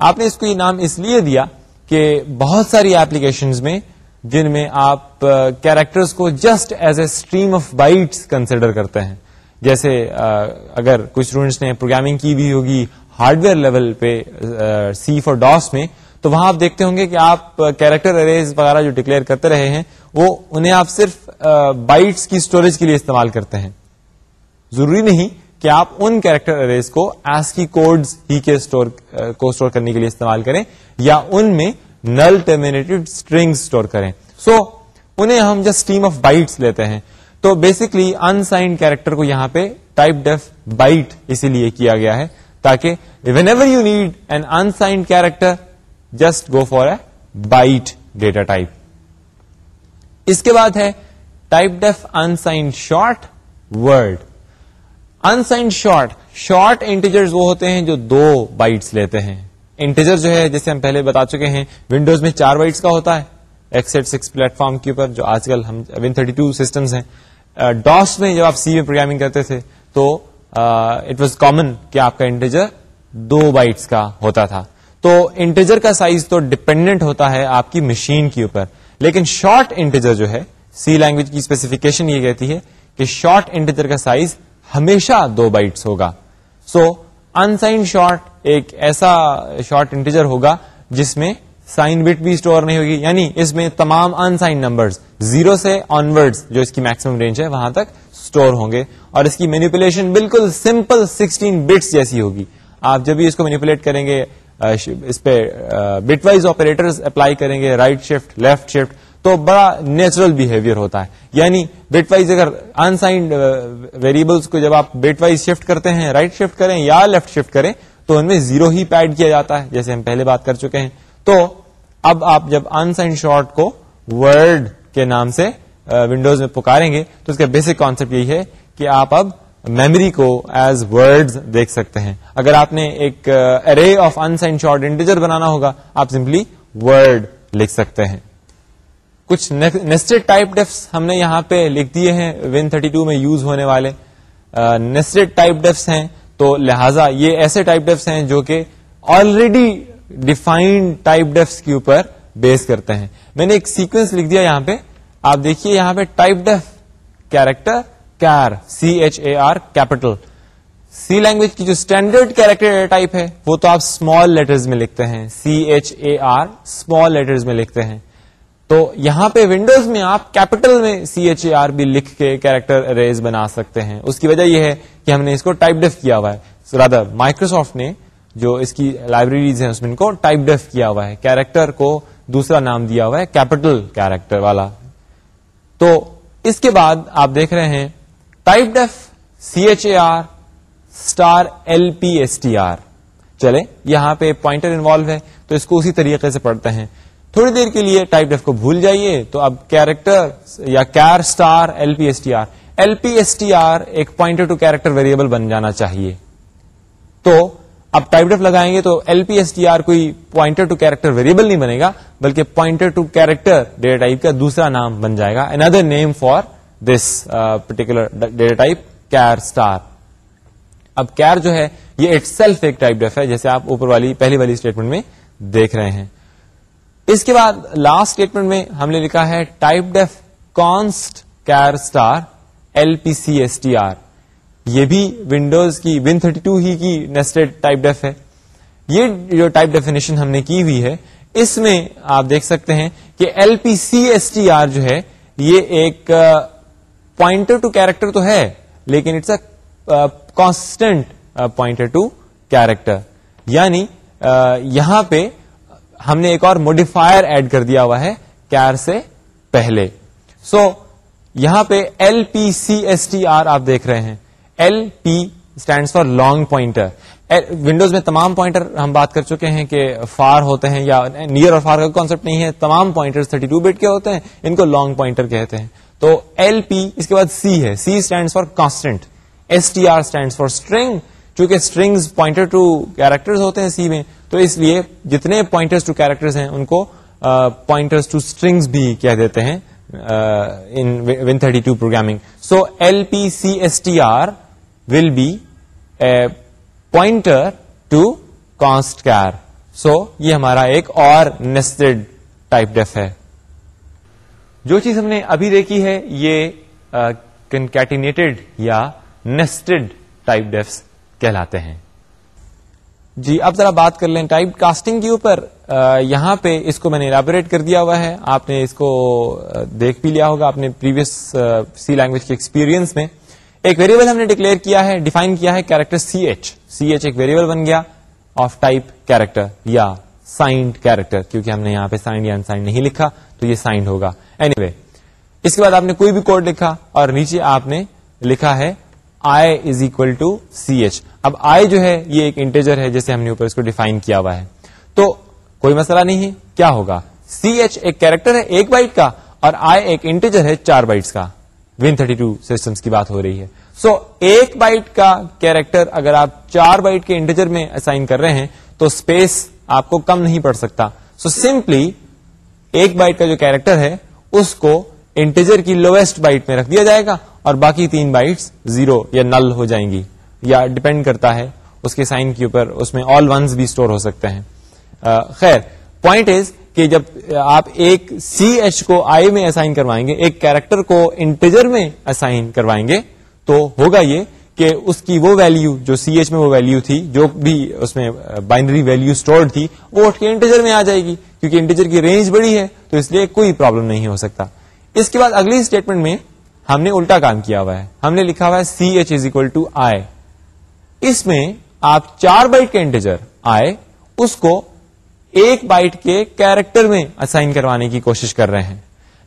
آپ نے اس کو یہ نام اس لیے دیا کہ بہت ساری ایپلیکیشن میں جن میں آپ کیریکٹرز کو just as a stream of bytes consider کرتے ہیں۔ جیسے اگر کچھ اسٹوڈینٹس نے پروگرامنگ کی بھی ہوگی ہارڈ ویئر لیول پہ سی فور ڈاس میں، تو وہاں آپ دیکھتے ہوں گے کہ آپ کیریکٹر اریز وغیرہ جو ڈکلیئر کرتے رہے ہیں، وہ انہیں آپ صرف بائٹس کی اسٹوریج کے لیے استعمال کرتے ہیں۔ ضروری نہیں کہ آپ ان کیریکٹر اریز کو ایس کی کوڈ ہی کے کو اسٹور کرنے کے لیے استعمال کریں یا ان میں نل ٹرمینیٹڈ اسٹرنگ اسٹور کریں۔ سو so, انہیں ہم جسٹ ٹیم آف بائٹس لیتے ہیں۔ تو بیسکلی انسائنڈ کیریکٹر کو یہاں پہ ٹائپ ڈیف بائٹ اسی لیے کیا گیا ہے تاکہ whenever you need an unsigned character just go for a byte data type اس کے بعد ہے typedef unsigned short word unsigned short short integer وہ ہوتے ہیں جو دو بائٹس لیتے ہیں. انٹیجر جو ہے، جیسے ہم پہلے بتا چکے ہیں ونڈوز میں چار بائٹس کا ہوتا ہے. X eight six platform کے اوپر، جو آج کل ہم ون تھرٹی ٹو سسٹمس ہیں. Uh, ڈاس میں جب آپ سی میں پروگرامنگ کرتے تھے، تو اٹ واز کامن کہ آپ کا انٹیجر دو بائٹس کا ہوتا تھا. تو انٹیجر کا سائز تو ڈپینڈنٹ ہوتا ہے آپ کی مشین کے اوپر. لیکن شارٹ انٹیجر جو ہے سی لینگویج کی اسپیسیفکیشن یہ کہتی ہے کہ شارٹ انٹیجر کا سائز ہمیشہ دو بائٹس ہوگا۔ سو انسائن شارٹ ایک ایسا شارٹ انٹیجر ہوگا جس میں سائن بٹ بھی اسٹور نہیں ہوگی۔ یعنی اس میں تمام انسائن نمبر زیرو سے آنورڈ جو اس کی میکسیمم رینج ہے، وہاں تک اسٹور ہوں گے۔ اور اس کی مینیپولیشن بالکل سمپل سکسٹین بٹس جیسی ہوگی۔ آپ جب بھی اس کو مینیپولیٹ کریں گے اس پہ بٹ وائز آپریٹر اپلائی کریں گے رائٹ شفٹ لیفٹ شفٹ تو بڑا نیچرل بہیویئر ہوتا ہے۔ یعنی بٹ وائز اگر انسائنڈ ویریبلس uh, کو جب آپ بٹ وائز شفٹ کرتے ہیں رائٹ شفٹ کریں یا لیفٹ شفٹ کریں، تو ان میں زیرو ہی پیڈ کیا جاتا ہے، جیسے ہم پہلے بات کر چکے ہیں۔ تو اب آپ جب انسائنڈ شارٹ کو ورڈ کے نام سے uh, ونڈوز میں پکاریں گے، تو اس کا بیسک کانسیپٹ یہی ہے کہ آپ اب میموری کو ایز ورڈ دیکھ سکتے ہیں۔ اگر آپ نے ایک array of unsigned short integer بنانا ہوگا، آپ سمپلی ورڈ لکھ سکتے ہیں۔ کچھ نیسٹڈ ٹائپ ڈیفس ہم نے یہاں پہ لکھ دیے ہیں ون تھرٹی ٹو میں یوز ہونے والے۔ نیسٹڈ ٹائپ ڈیفس ہیں، تو لہذا یہ ایسے ٹائپ ڈیفس ہیں جو کہ آلریڈی ڈیفائنڈ ٹائپ ڈیفس کے اوپر بیس کرتے ہیں۔ میں نے ایک سیکوینس لکھ دیا یہاں پہ۔ آپ دیکھیے یہاں پہ typedef character char C H A R capital C language کی جو اسٹینڈرڈ کیریکٹر ٹائپ ہے، وہ تو آپ اسمال لیٹرز میں لکھتے ہیں۔ C H A R small letters میں لکھتے ہیں۔ تو یہاں پہ ونڈوز میں آپ کیپٹل میں سی ایچ اے آر بھی لکھ کے کیریکٹر ریز بنا سکتے ہیں۔ اس کی وجہ یہ ہے کہ ہم نے اس کو ٹائپ ڈیف کیا ہوا ہے۔ رادر مائکروسافٹ نے جو اس کی لائبریریز ہیں اس میں ان کو ٹائپ ڈیف کیا ہوا ہے۔ کیریکٹر کو دوسرا نام دیا ہوا ہے، کیپٹل کیریکٹر والا۔ تو اس کے بعد آپ دیکھ رہے ہیں typedef C H A R star L P S T R چلے یہاں پہ پوائنٹر انوالو ہے، تو اس کو اسی طریقے سے پڑھتے ہیں۔ تھوڑی دیر کے لیے ٹائپ ڈیف کو بھول جائیے تو اب کیریکٹر یا char star L P S T R. L P S T R ایک پوائنٹر ٹو کیریکٹر ویریبل بن جانا چاہیے. تو اب ٹائپ ڈیف لگائیں گے تو L P S T R کوئی پوائنٹر ٹو کیریکٹر ویریبل نہیں بنے گا، بلکہ pointer to character data type کا دوسرا نام بن جائے گا. Another name for this particular data type, char star اب کیئر جو ہے، یہ اٹ سیلف ایک ٹائپ ڈیف ہے، جیسے آپ اوپر والی، پہلی والی اسٹیٹمنٹ میں دیکھ رہے ہیں۔ اس کے بعد لاسٹ اسٹیٹمنٹ میں ہم نے لکھا ہے typedef const char star L P C S T R یہ بھی ونڈوز کی ون تھرٹی ٹو ہی کی نیسٹڈ ٹائپ ڈیف ہے. یہ جو ٹائپ ڈیفینیشن ہم نے کی ہوئی ہے اس میں آپ دیکھ سکتے ہیں کہ L P C S T R جو ہے یہ ایک پوائنٹر ٹو کیریکٹر تو ہے لیکن it's a constant pointer to character یعنی uh, یہاں پہ ہم نے ایک اور موڈیفائر ایڈ کر دیا ہوا ہے کیئر سے پہلے. سو so, یہاں پہ L P C S T R آپ دیکھ رہے ہیں. L P stand for long pointer Windows میں تمام پوائنٹر ہم بات کر چکے ہیں کہ فار ہوتے ہیں یا نیئر اور فار کا کانسیپٹ نہیں ہے. تمام پوائنٹر 32 بٹ کے ہوتے ہیں. ان کو لانگ پوائنٹر کہتے ہیں. تو ایل پی اس کے بعد سی ہے. C stand for constant S T R stand for string چونکہ اسٹرنگ پوائنٹر ٹو کیریکٹر ہوتے ہیں سی میں. تو اس لیے جتنے پوائنٹرز ٹو کیریکٹر ہیں، ان کو پوائنٹرز ٹو اسٹرنگس بھی کہہ دیتے ہیں win thirty two programming so L P C S T R will be pointer to const char so یہ ہمارا ایک اور نیسٹڈ ٹائپ ڈیف ہے۔ جو چیز ہم نے ابھی دیکھی ہے، یہ کنکیٹینیٹڈ یا نیسٹڈ ٹائپ ڈیفس کہلاتے ہیں۔ جی اب ذرا بات کر لیں ٹائپ کاسٹنگ کے اوپر۔ یہاں پہ اس کو میں نے الیبوریٹ کر دیا ہوا ہے۔ آپ نے اس کو دیکھ بھی لیا ہوگا اپنے پریویس سی لینگویج کے ایکسپیرینس میں۔ ایک ویریبل ہم نے ڈکلیئر کیا ہے ڈیفائن کیا ہے character C H C H ایک ویریبل بن گیا آف ٹائپ کیریکٹر یا سائنڈ کیریکٹر کیونکہ ہم نے یہاں پہ سائنڈ یا انسائنڈ نہیں لکھا تو یہ سائنڈ ہوگا۔ اینی anyway, اس کے بعد آپ نے کوئی بھی کوڈ لکھا اور نیچے آپ نے لکھا ہے i is equal to C H اب آئی جو ہے یہ ایک انٹیجر ہے جیسے ہم نے اوپر اس کو ڈیفائن کیا ہوا ہے۔ تو کوئی مسئلہ نہیں ہے کیا ہوگا؟ سی ایچ ایک کیریکٹر ہے ایک بائٹ کا اور آئی ایک انٹیجر ہے چار بائٹس کا۔ ون تھرٹی ٹو سسٹمس کی بات ہو رہی ہے۔ سو so, ایک بائٹ کا کیریکٹر اگر آپ چار بائٹ کے انٹیجر میں اسائن کر رہے ہیں تو اسپیس آپ کو کم نہیں پڑ سکتا۔ سو so, سمپلی ایک بائٹ کا جو کیریکٹر ہے اس کو انٹیجر کی لوئسٹ بائٹ میں رکھ دیا جائے گا اور باقی تین بائٹس زیرو یا نل ہو جائیں گی یا ڈپینڈ کرتا ہے اس کے سائن کے اوپر، اس میں آل ونس بھی اسٹور ہو سکتے ہیں۔ خیر پوائنٹ از کہ جب آپ ایک سی ایچ کو آئی میں اسائن کروائیں گے، ایک کیریکٹر کو انٹیجر میں اسائن کروائیں گے، تو ہوگا یہ کہ اس کی وہ ویلو جو سی ایچ میں وہ ویلو تھی، جو بھی اس میں بائنری ویلو اسٹورڈ تھی، وہ اٹھ کے انٹیجر میں آ جائے گی۔ کیونکہ انٹیجر کی رینج بڑی ہے، تو اس لیے کوئی پرابلم نہیں ہو سکتا۔ اس کے بعد اگلی اسٹیٹمنٹ میں ہم نے الٹا کام کیا ہوا ہے۔ ہم نے لکھا ہوا ہے C H is equal to i اس میں آپ چار بائٹ کے انٹیجر آئے اس کو ایک بائٹ کے کیریکٹر میں اسائن کروانے کی کوشش کر رہے ہیں۔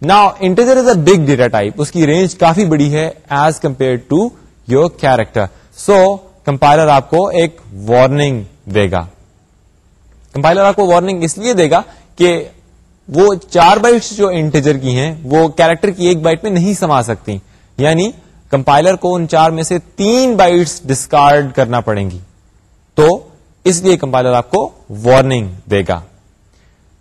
نا integer is a big data type اس کی رینج کافی بڑی ہے as compare to your character so compiler آپ کو ایک وارننگ دے گا۔ کمپائلر آپ کو وارننگ اس لیے دے گا کہ وہ چار بائٹس جو انٹیجر کی ہیں، وہ کیریکٹر کی ایک بائٹ میں نہیں سما سکتی۔ یعنی کمپائلر کو ان چار میں سے تین بائٹس ڈسکارڈ کرنا پڑیں گی۔ تو اس لیے کمپائلر آپ کو وارننگ دے گا۔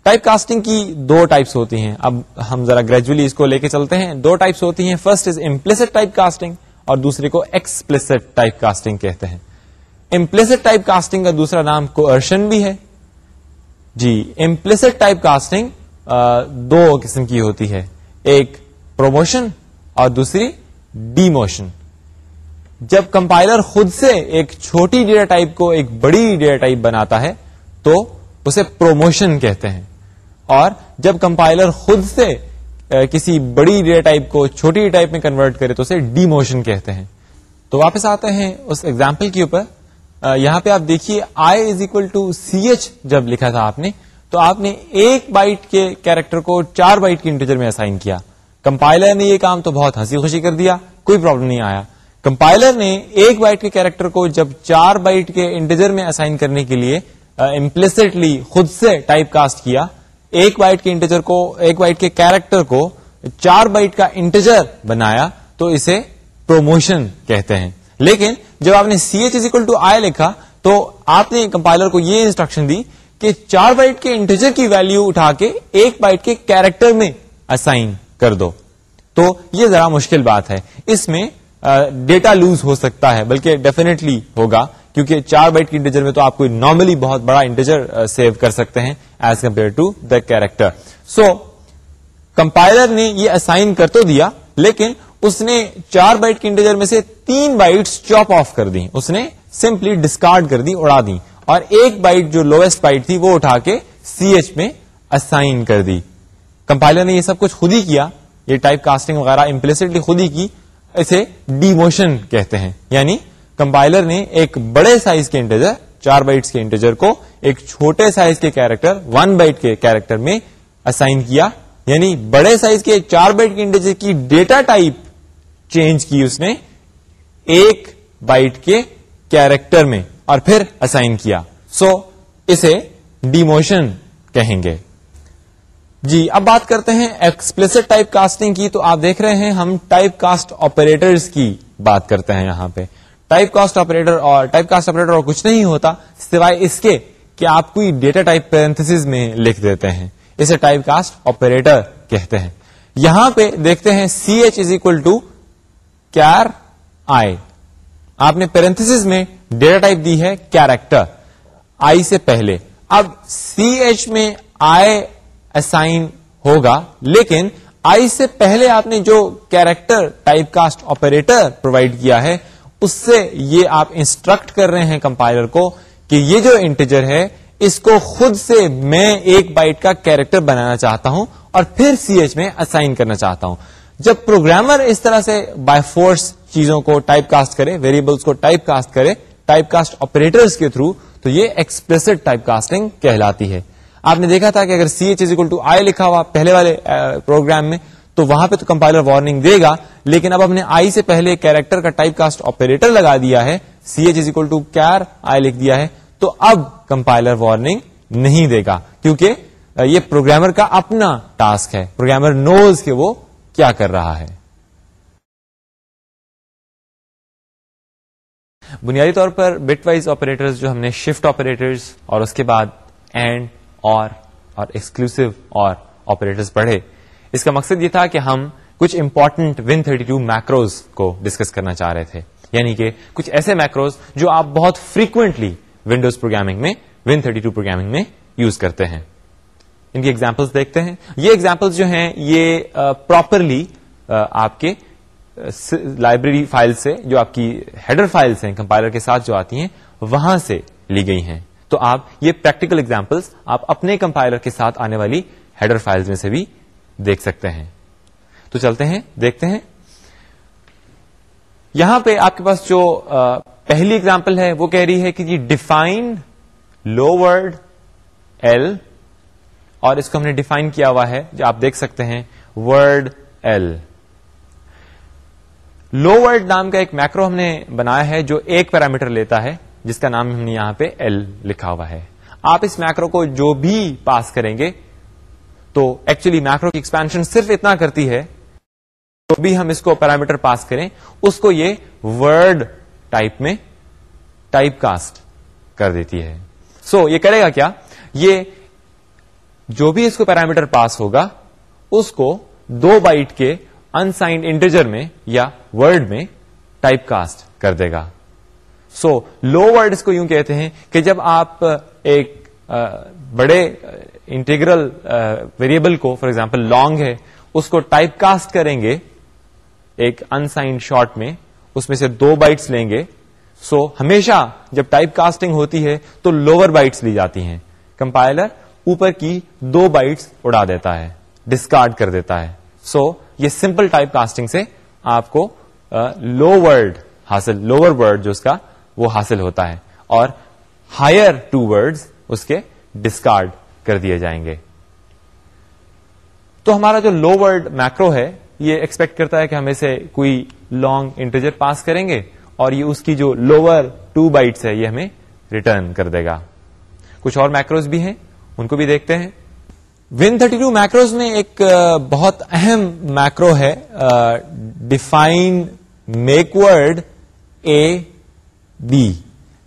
ٹائپ کاسٹنگ کی دو ٹائپس ہوتی ہیں۔ اب ہم ذرا گریجولی اس کو لے کے چلتے ہیں۔ دو ٹائپس ہوتی ہیں۔ First is implicit type casting اور دوسرے کو ایکسپلسٹ ٹائپ کاسٹنگ کہتے ہیں۔ امپلسٹ ٹائپ کاسٹنگ کا دوسرا نام کو بھی ہے۔ جی امپلسٹ ٹائپ کاسٹنگ دو قسم کی ہوتی ہے۔ ایک پروموشن اور دوسری ڈیموشن جب کمپائلر خود سے ایک چھوٹی ڈیٹا ٹائپ کو ایک بڑی ڈیٹا ٹائپ بناتا ہے، تو اسے پروموشن کہتے ہیں۔ اور جب کمپائلر خود سے کسی بڑی ڈیٹا ٹائپ کو چھوٹی ٹائپ میں کنورٹ کرے، تو اسے ڈیموشن کہتے ہیں۔ تو واپس آتے ہیں اس ایگزامپل کے اوپر۔ یہاں پہ آپ دیکھیے i is equal to C H جب لکھا تھا آپ نے تو آپ نے ایک بائٹ کے کیریکٹر کو چار بائٹ کے انٹیجر میں اسائن کیا۔ کمپائلر نے یہ کام تو بہت ہنسی خوشی کر دیا، کوئی پرابلم نہیں آیا۔ کمپائلر نے ایک بائٹ کے کیریکٹر کو جب چار بائٹ کے انٹیجر میں اسائن کرنے کے لیے امپلسٹلی خود سے ٹائپ کاسٹ کیا، ایک بائٹ کے انٹیجر کو، ایک بائٹ کے کیریکٹر کو چار بائٹ کا انٹیجر بنایا، تو اسے پروموشن کہتے ہیں۔ لیکن جب آپ نے C H is equal to i لکھا، تو آپ نے کمپائلر کو یہ انسٹرکشن دی کہ چار بائٹ کے انٹیجر کی ویلو اٹھا کے ایک بائٹ کے کیریکٹر میں اسائن کر دو۔ تو یہ ذرا مشکل بات ہے۔ اس میں ڈیٹا لوز ہو سکتا ہے، بلکہ ڈیفینیٹلی ہوگا۔ کیونکہ چار بائٹ کے انٹیجر میں تو آپ کو نارملی بہت بڑا انٹیجر سیو کر سکتے ہیں as compare to the character so compiler نے یہ اسائن کر تو دیا، لیکن اس نے چار بائٹ کے انٹیجر میں سے تین بائٹس چاپ آف کر دی اس نے سمپلی ڈسکارڈ کر دی، اڑا دی اور ایک بائٹ جو لوئسٹ بائٹ تھی وہ اٹھا کے سی ایچ میں اسائن کر دی۔ کمپائلر نے یہ سب کچھ خود ہی کیا، یہ ٹائپ کاسٹنگ وغیرہ امپلسٹلی خود ہی کی، اسے ڈیموشن کہتے ہیں۔ یعنی کمپائلر نے ایک بڑے سائز کے انٹیجر چار بائٹس کے انٹیجر کو ایک چھوٹے سائز کے کیریکٹر ون بائٹ کے کیریکٹر میں اسائن کیا۔ یعنی بڑے سائز کے چار بائٹ کے انٹیجر کی ڈیٹا ٹائپ چینج کی اس نے ایک بائٹ کے کیریکٹر میں۔ اور پھر اسائن کیا۔ سو so, اسے ڈیموشن کہیں گے۔ جی اب بات کرتے ہیں ایکسپلسٹ ٹائپ کاسٹنگ کی۔ تو آپ دیکھ رہے ہیں ہم ٹائپ کاسٹ آپریٹرز کی بات کرتے ہیں یہاں پہ۔ ٹائپ کاسٹ آپریٹر اور ٹائپ کاسٹ آپریٹر اور کچھ نہیں ہوتا سوائے اس کے کہ آپ کوئی ڈیٹا ٹائپ پیرنتھس میں لکھ دیتے ہیں۔ اسے ٹائپ کاسٹ آپریٹر کہتے ہیں۔ یہاں پہ دیکھتے ہیں C H is equal to char i آپ نے پیرنتھس میں ڈیٹا ٹائپ دی ہے کیریکٹر، آئی سے پہلے۔ اب سی ایچ میں آئی اسائن ہوگا، لیکن آئی سے پہلے آپ نے جو character type cast operator provide کیا ہے، اس سے یہ آپ انسٹرکٹ کر رہے ہیں کمپائلر کو کہ یہ جو انٹیجر ہے، اس کو خود سے میں ایک بائٹ کا کیریکٹر بنانا چاہتا ہوں اور پھر سی ایچ میں اسائن کرنا چاہتا ہوں۔ جب پروگرامر اس طرح سے بائی فورس چیزوں کو ٹائپ کاسٹ کرے ویریبلس کو ٹائپ کاسٹ کرے ٹائپ کاسٹ آپریٹر کے تھرو تو یہ ایکسپریس ٹائپ کاسٹنگ کہلاتی ہے۔ آپ نے دیکھا تھا کہ اگر C H is equal to I لکھا ہوا پہلے والے پروگرام میں تو وہاں پہ تو کمپائلر وارننگ دے گا، لیکن اب ہم نے آئی سے پہلے کیریکٹر کا ٹائپ کاسٹ آپریٹر لگا دیا ہے C H is equal to care I لکھ دیا ہے، تو اب کمپائلر وارننگ نہیں دے گا۔ کیونکہ یہ پروگرامر کا اپنا ٹاسک ہے۔ پروگرامر نوز کہ وہ کیا کر رہا ہے۔ بنیادی طور پر بٹ وائز آپریٹر جو ہم نے شفٹ آپریٹر اور اس کے بعد اینڈ اور اور ایکسکلوسو اور آپریٹر پڑھے۔ اس کا مقصد یہ تھا کہ ہم کچھ important win thirty two macros کو ڈسکس کرنا چاہ رہے تھے۔ یعنی کہ کچھ ایسے میکروز جو آپ بہت فریکوینٹلی ونڈوز پروگرامنگ میں ون تھرٹی ٹو پروگرامنگ میں یوز کرتے ہیں۔ ان کی ایگزامپلس دیکھتے ہیں۔ یہ ایگزامپلس جو ہیں، یہ uh, پراپرلی uh, آپ کے لائبریری فائل سے جو آپ کی ہیڈر فائلس ہیں کمپائلر کے ساتھ جو آتی ہیں، وہاں سے لی گئی ہیں۔ تو آپ یہ پریکٹیکل ایگزامپلس آپ اپنے کمپائلر کے ساتھ آنے والی ہیڈر فائلز میں سے بھی دیکھ سکتے ہیں۔ تو چلتے ہیں، دیکھتے ہیں۔ یہاں پہ آپ کے پاس جو پہلی اگزامپل ہے، وہ کہہ رہی ہے کہ جی ڈیفائن لو ورڈ ایل اور اس کو ہم نے ڈیفائن کیا ہوا ہے، جو آپ دیکھ سکتے ہیں ورڈ ایل لو ورڈ نام کا ایک میکرو ہم نے بنایا ہے جو ایک پیرامیٹر لیتا ہے جس کا نام ہم نے یہاں پہ ایل لکھا ہوا ہے۔ آپ اس میکرو کو جو بھی پاس کریں گے تو ایکچولی میکرو کی ایکسپینشن صرف اتنا کرتی ہے تو بھی ہم اس کو پیرامیٹر پاس کریں اس کو یہ ورڈ ٹائپ میں ٹائپ کاسٹ کر دیتی ہے۔ سو so, یہ کرے گا کیا؟ یہ جو بھی اس کو پیرامیٹر پاس ہوگا اس کو دو بائٹ کے انسائنڈ انٹیجر میں یا ورڈ میں ٹائپ کاسٹ کر دے گا۔ سو لو ورڈ اس کو یوں کہتے ہیں کہ جب آپ ایک بڑے انٹیگرل ویریبل کو فار ایگزامپل لانگ ہے اس کو ٹائپ کاسٹ کریں گے ایک انسائنڈ شارٹ میں اس میں سے دو بائٹس لیں گے۔ سو so, ہمیشہ جب ٹائپ کاسٹنگ ہوتی ہے تو لوور بائٹس لی جاتی ہیں۔ کمپائلر اوپر کی دو بائٹس اڑا دیتا ہے ڈسکارڈ کر دیتا ہے۔ سو so, یہ سمپل ٹائپ کاسٹنگ سے آپ کو لو ورڈ حاصل لوور ورڈ جو اس کا وہ حاصل ہوتا ہے اور ہائر ٹو ورڈ اس کے ڈسکارڈ کر دیے جائیں گے۔ تو ہمارا جو لو ورڈ میکرو ہے یہ ایکسپیکٹ کرتا ہے کہ ہم اسے کوئی لانگ انٹیجر پاس کریں گے اور یہ اس کی جو لوور ٹو بائٹس ہے یہ ہمیں ریٹرن کر دے گا۔ کچھ اور میکروز بھی ہیں، ان کو بھی دیکھتے ہیں۔ ون تھرٹی ٹو میکروز میں ایک بہت اہم میکرو ہے define make word A B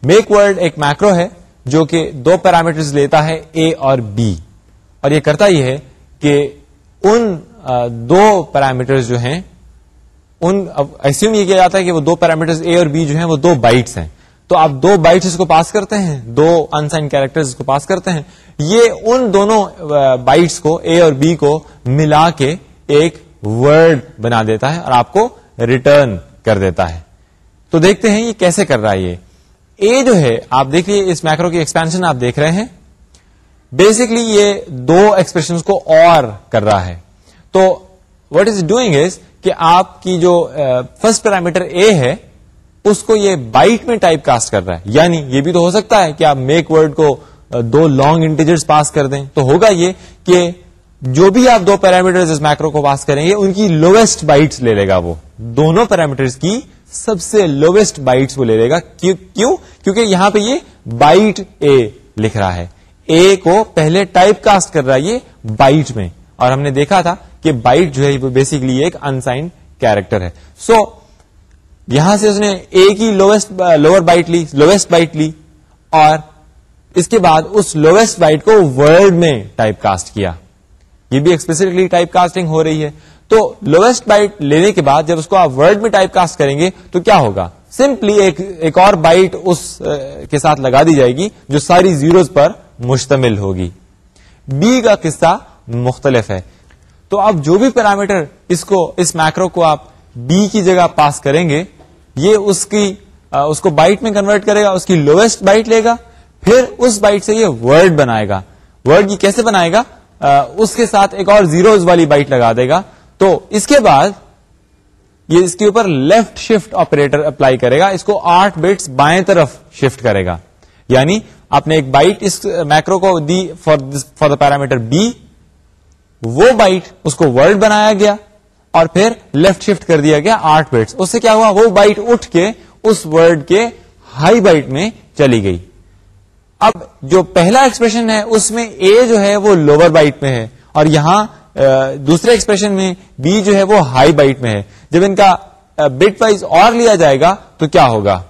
make word ایک میکرو ہے جو کہ دو پیرامیٹرز لیتا ہے اے اور بی اور یہ کرتا یہ ہے کہ ان دو پیرامیٹرز جو ہیں، ان ایسیوم یہ کیا جاتا ہے کہ وہ دو پیرامیٹرز اے اور بی جو ہیں، وہ دو بائٹس ہیں۔ تو آپ دو بائٹس اس کو پاس کرتے ہیں، دو انسائن کیریکٹر کو پاس کرتے ہیں۔ یہ ان دونوں بائٹس کو اے اور بی کو ملا کے ایک ورڈ بنا دیتا ہے اور آپ کو ریٹرن کر دیتا ہے۔ تو دیکھتے ہیں یہ کیسے کر رہا ہے یہ۔ اے جو ہے، آپ دیکھیے اس میکرو کی ایکسپینشن آپ دیکھ رہے ہیں۔ بیسکلی یہ دو ایکسپریشن کو اور کر رہا ہے۔ تو وٹ از ڈوئنگ از کہ آپ کی جو فرسٹ پیرامیٹر اے ہے، اس کو یہ بائٹ میں ٹائپ کاسٹ کر رہا ہے۔ یعنی یہ بھی تو ہو سکتا ہے کہ آپ میک ورڈ کو دو لانگ انٹیجرز پاس کر دیں۔ تو ہوگا یہ کہ جو بھی آپ دو پیرامیٹر اس میکرو کو پاس کریں گے ان کی لوئسٹ بائٹس لے لے گا وہ. دونوں پیرامیٹر کی سب سے لوئسٹ بائٹس وہ لے لے گا. کیوں کیونکہ یہاں پہ یہ بائٹ اے لکھ رہا ہے. اے کو پہلے ٹائپ کاسٹ کر رہا ہے یہ بائٹ میں. اور ہم نے دیکھا تھا کہ بائٹ جو ہے بیسکلی ایک انسائنڈ کیریکٹر ہے. سو so, یہاں سے اس نے اے کی لوئسٹ لوور بائٹ لی لوئسٹ بائٹ لی اور اس کے بعد اس لوئسٹ بائٹ کو ورڈ میں ٹائپ کاسٹ کیا. یہ بھی ایکسپلسٹلی ٹائپ کاسٹنگ ہو رہی ہے۔ تو لوئسٹ بائٹ لینے کے بعد جب اس کو آپ ورڈ میں ٹائپ کاسٹ کریں گے تو کیا ہوگا؟ سمپلی ایک ایک اور بائٹ اس کے ساتھ لگا دی جائے گی جو ساری زیروز پر مشتمل ہوگی۔ بی کا قصہ مختلف ہے۔ تو اب جو بھی پیرامیٹر اس کو اس میکرو کو آپ بی کی جگہ پاس کریں گے، یہ اس کی اس کو بائٹ میں کنورٹ کرے گا، اس کی لوئسٹ بائٹ لے گا، پھر اس بائٹ سے یہ ورڈ بنائے گا۔ ورڈ کی کیسے بنائے گا؟ اس کے ساتھ ایک اور زیروز والی بائٹ لگا دے گا۔ تو اس کے بعد یہ اس کے اوپر لیفٹ شفٹ آپریٹر اپلائی کرے گا۔ اس کو آٹھ بٹس بائیں طرف شفٹ کرے گا۔ یعنی آپ نے ایک بائٹ اس میکرو کو دی فار دا پیرامیٹر بی۔ وہ بائٹ اس کو ورڈ بنایا گیا اور پھر لیفٹ شفٹ کر دیا گیا آٹھ بٹس۔ اس سے کیا ہوا؟ وہ بائٹ اٹھ کے اس ورڈ کے ہائی بائٹ میں چلی گئی۔ اب جو پہلا ایکسپریشن ہے، اس میں اے جو ہے وہ لوور بائٹ میں ہے اور یہاں دوسرے ایکسپریشن میں بی جو ہے وہ ہائی بائٹ میں ہے۔ جب ان کا بٹ وائز اور لیا جائے گا تو کیا ہوگا؟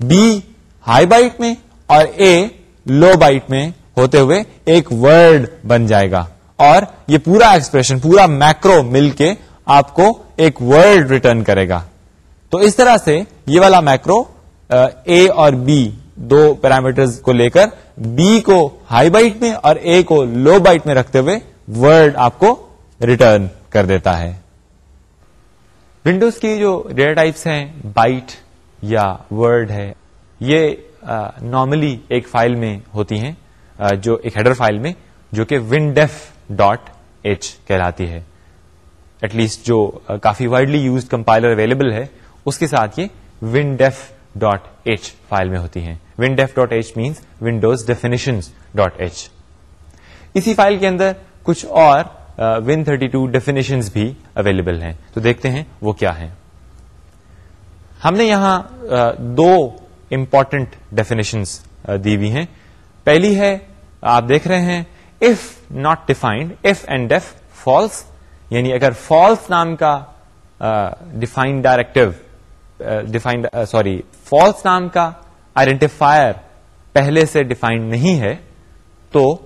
بی ہائی بائٹ میں اور اے لو بائٹ میں ہوتے ہوئے ایک ورڈ بن جائے گا۔ اور یہ پورا ایکسپریشن پورا میکرو مل کے آپ کو ایک ورڈ ریٹرن کرے گا۔ تو اس طرح سے یہ والا میکرو اے اور بی دو پیرامیٹر کو لے کر بی کو ہائی بائٹ میں اور اے کو لو بائٹ میں رکھتے ہوئے ورڈ آپ کو ریٹرن کر دیتا ہے۔ ونڈوز کی جو ڈیٹا ٹائپس ہیں بائٹ یا ورڈ ہے، یہ نارملی ایک فائل میں ہوتی ہیں جو ایک ہیڈر فائل میں، جو کہ ونڈیف ڈاٹ ایچ کہلاتی ہے۔ ایٹ لیسٹ جو کافی وائڈلی یوز کمپائلر اویلیبل ہے، اس کے ساتھ یہ ونڈیف ڈاٹ ایچ فائل میں ہوتی ہیں۔ Windef dot H means Windows definition dot H اسی فائل کے اندر کچھ اور ون تھرٹی ٹو ڈیفینیشن بھی اویلیبل ہیں. تو دیکھتے ہیں وہ کیا ہے ہم نے یہاں دو امپورٹنٹ ڈیفینیشنس دی ہوئی ہیں. پہلی ہے، آپ دیکھ رہے ہیں if not defined F and def false یعنی اگر فالس نام کا defined directive defined sorry false نام کا آئیڈینٹیفائر پہلے سے ڈیفائنڈ نہیں ہے، تو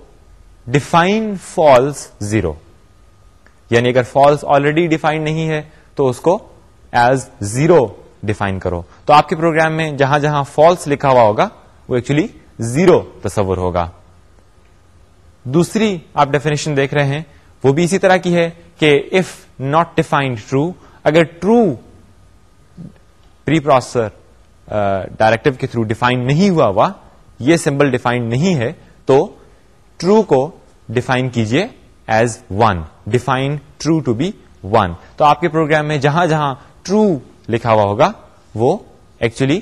ڈیفائن فالس زیرو۔ یعنی اگر فالس آلریڈی ڈیفائنڈ نہیں ہے، تو اس کو ایز زیرو ڈیفائن کرو۔ تو آپ کے پروگرام میں جہاں جہاں فالس لکھا ہوا ہوگا، وہ ایکچولی زیرو تصور ہوگا۔ دوسری آپ ڈیفینیشن دیکھ رہے ہیں، وہ بھی اسی طرح کی ہے کہ اف ناٹ ڈیفائنڈ ٹرو اگر ٹرو پری پروسیسر ڈائریکٹو کے تھرو ڈیفائن نہیں ہوا ہوا، یہ سمبل ڈیفائنڈ نہیں ہے، تو ٹرو کو ڈیفائن کیجیے as one define true to be one تو آپ کے پروگرام میں جہاں جہاں ٹرو لکھا ہوا ہوگا، وہ ایکچولی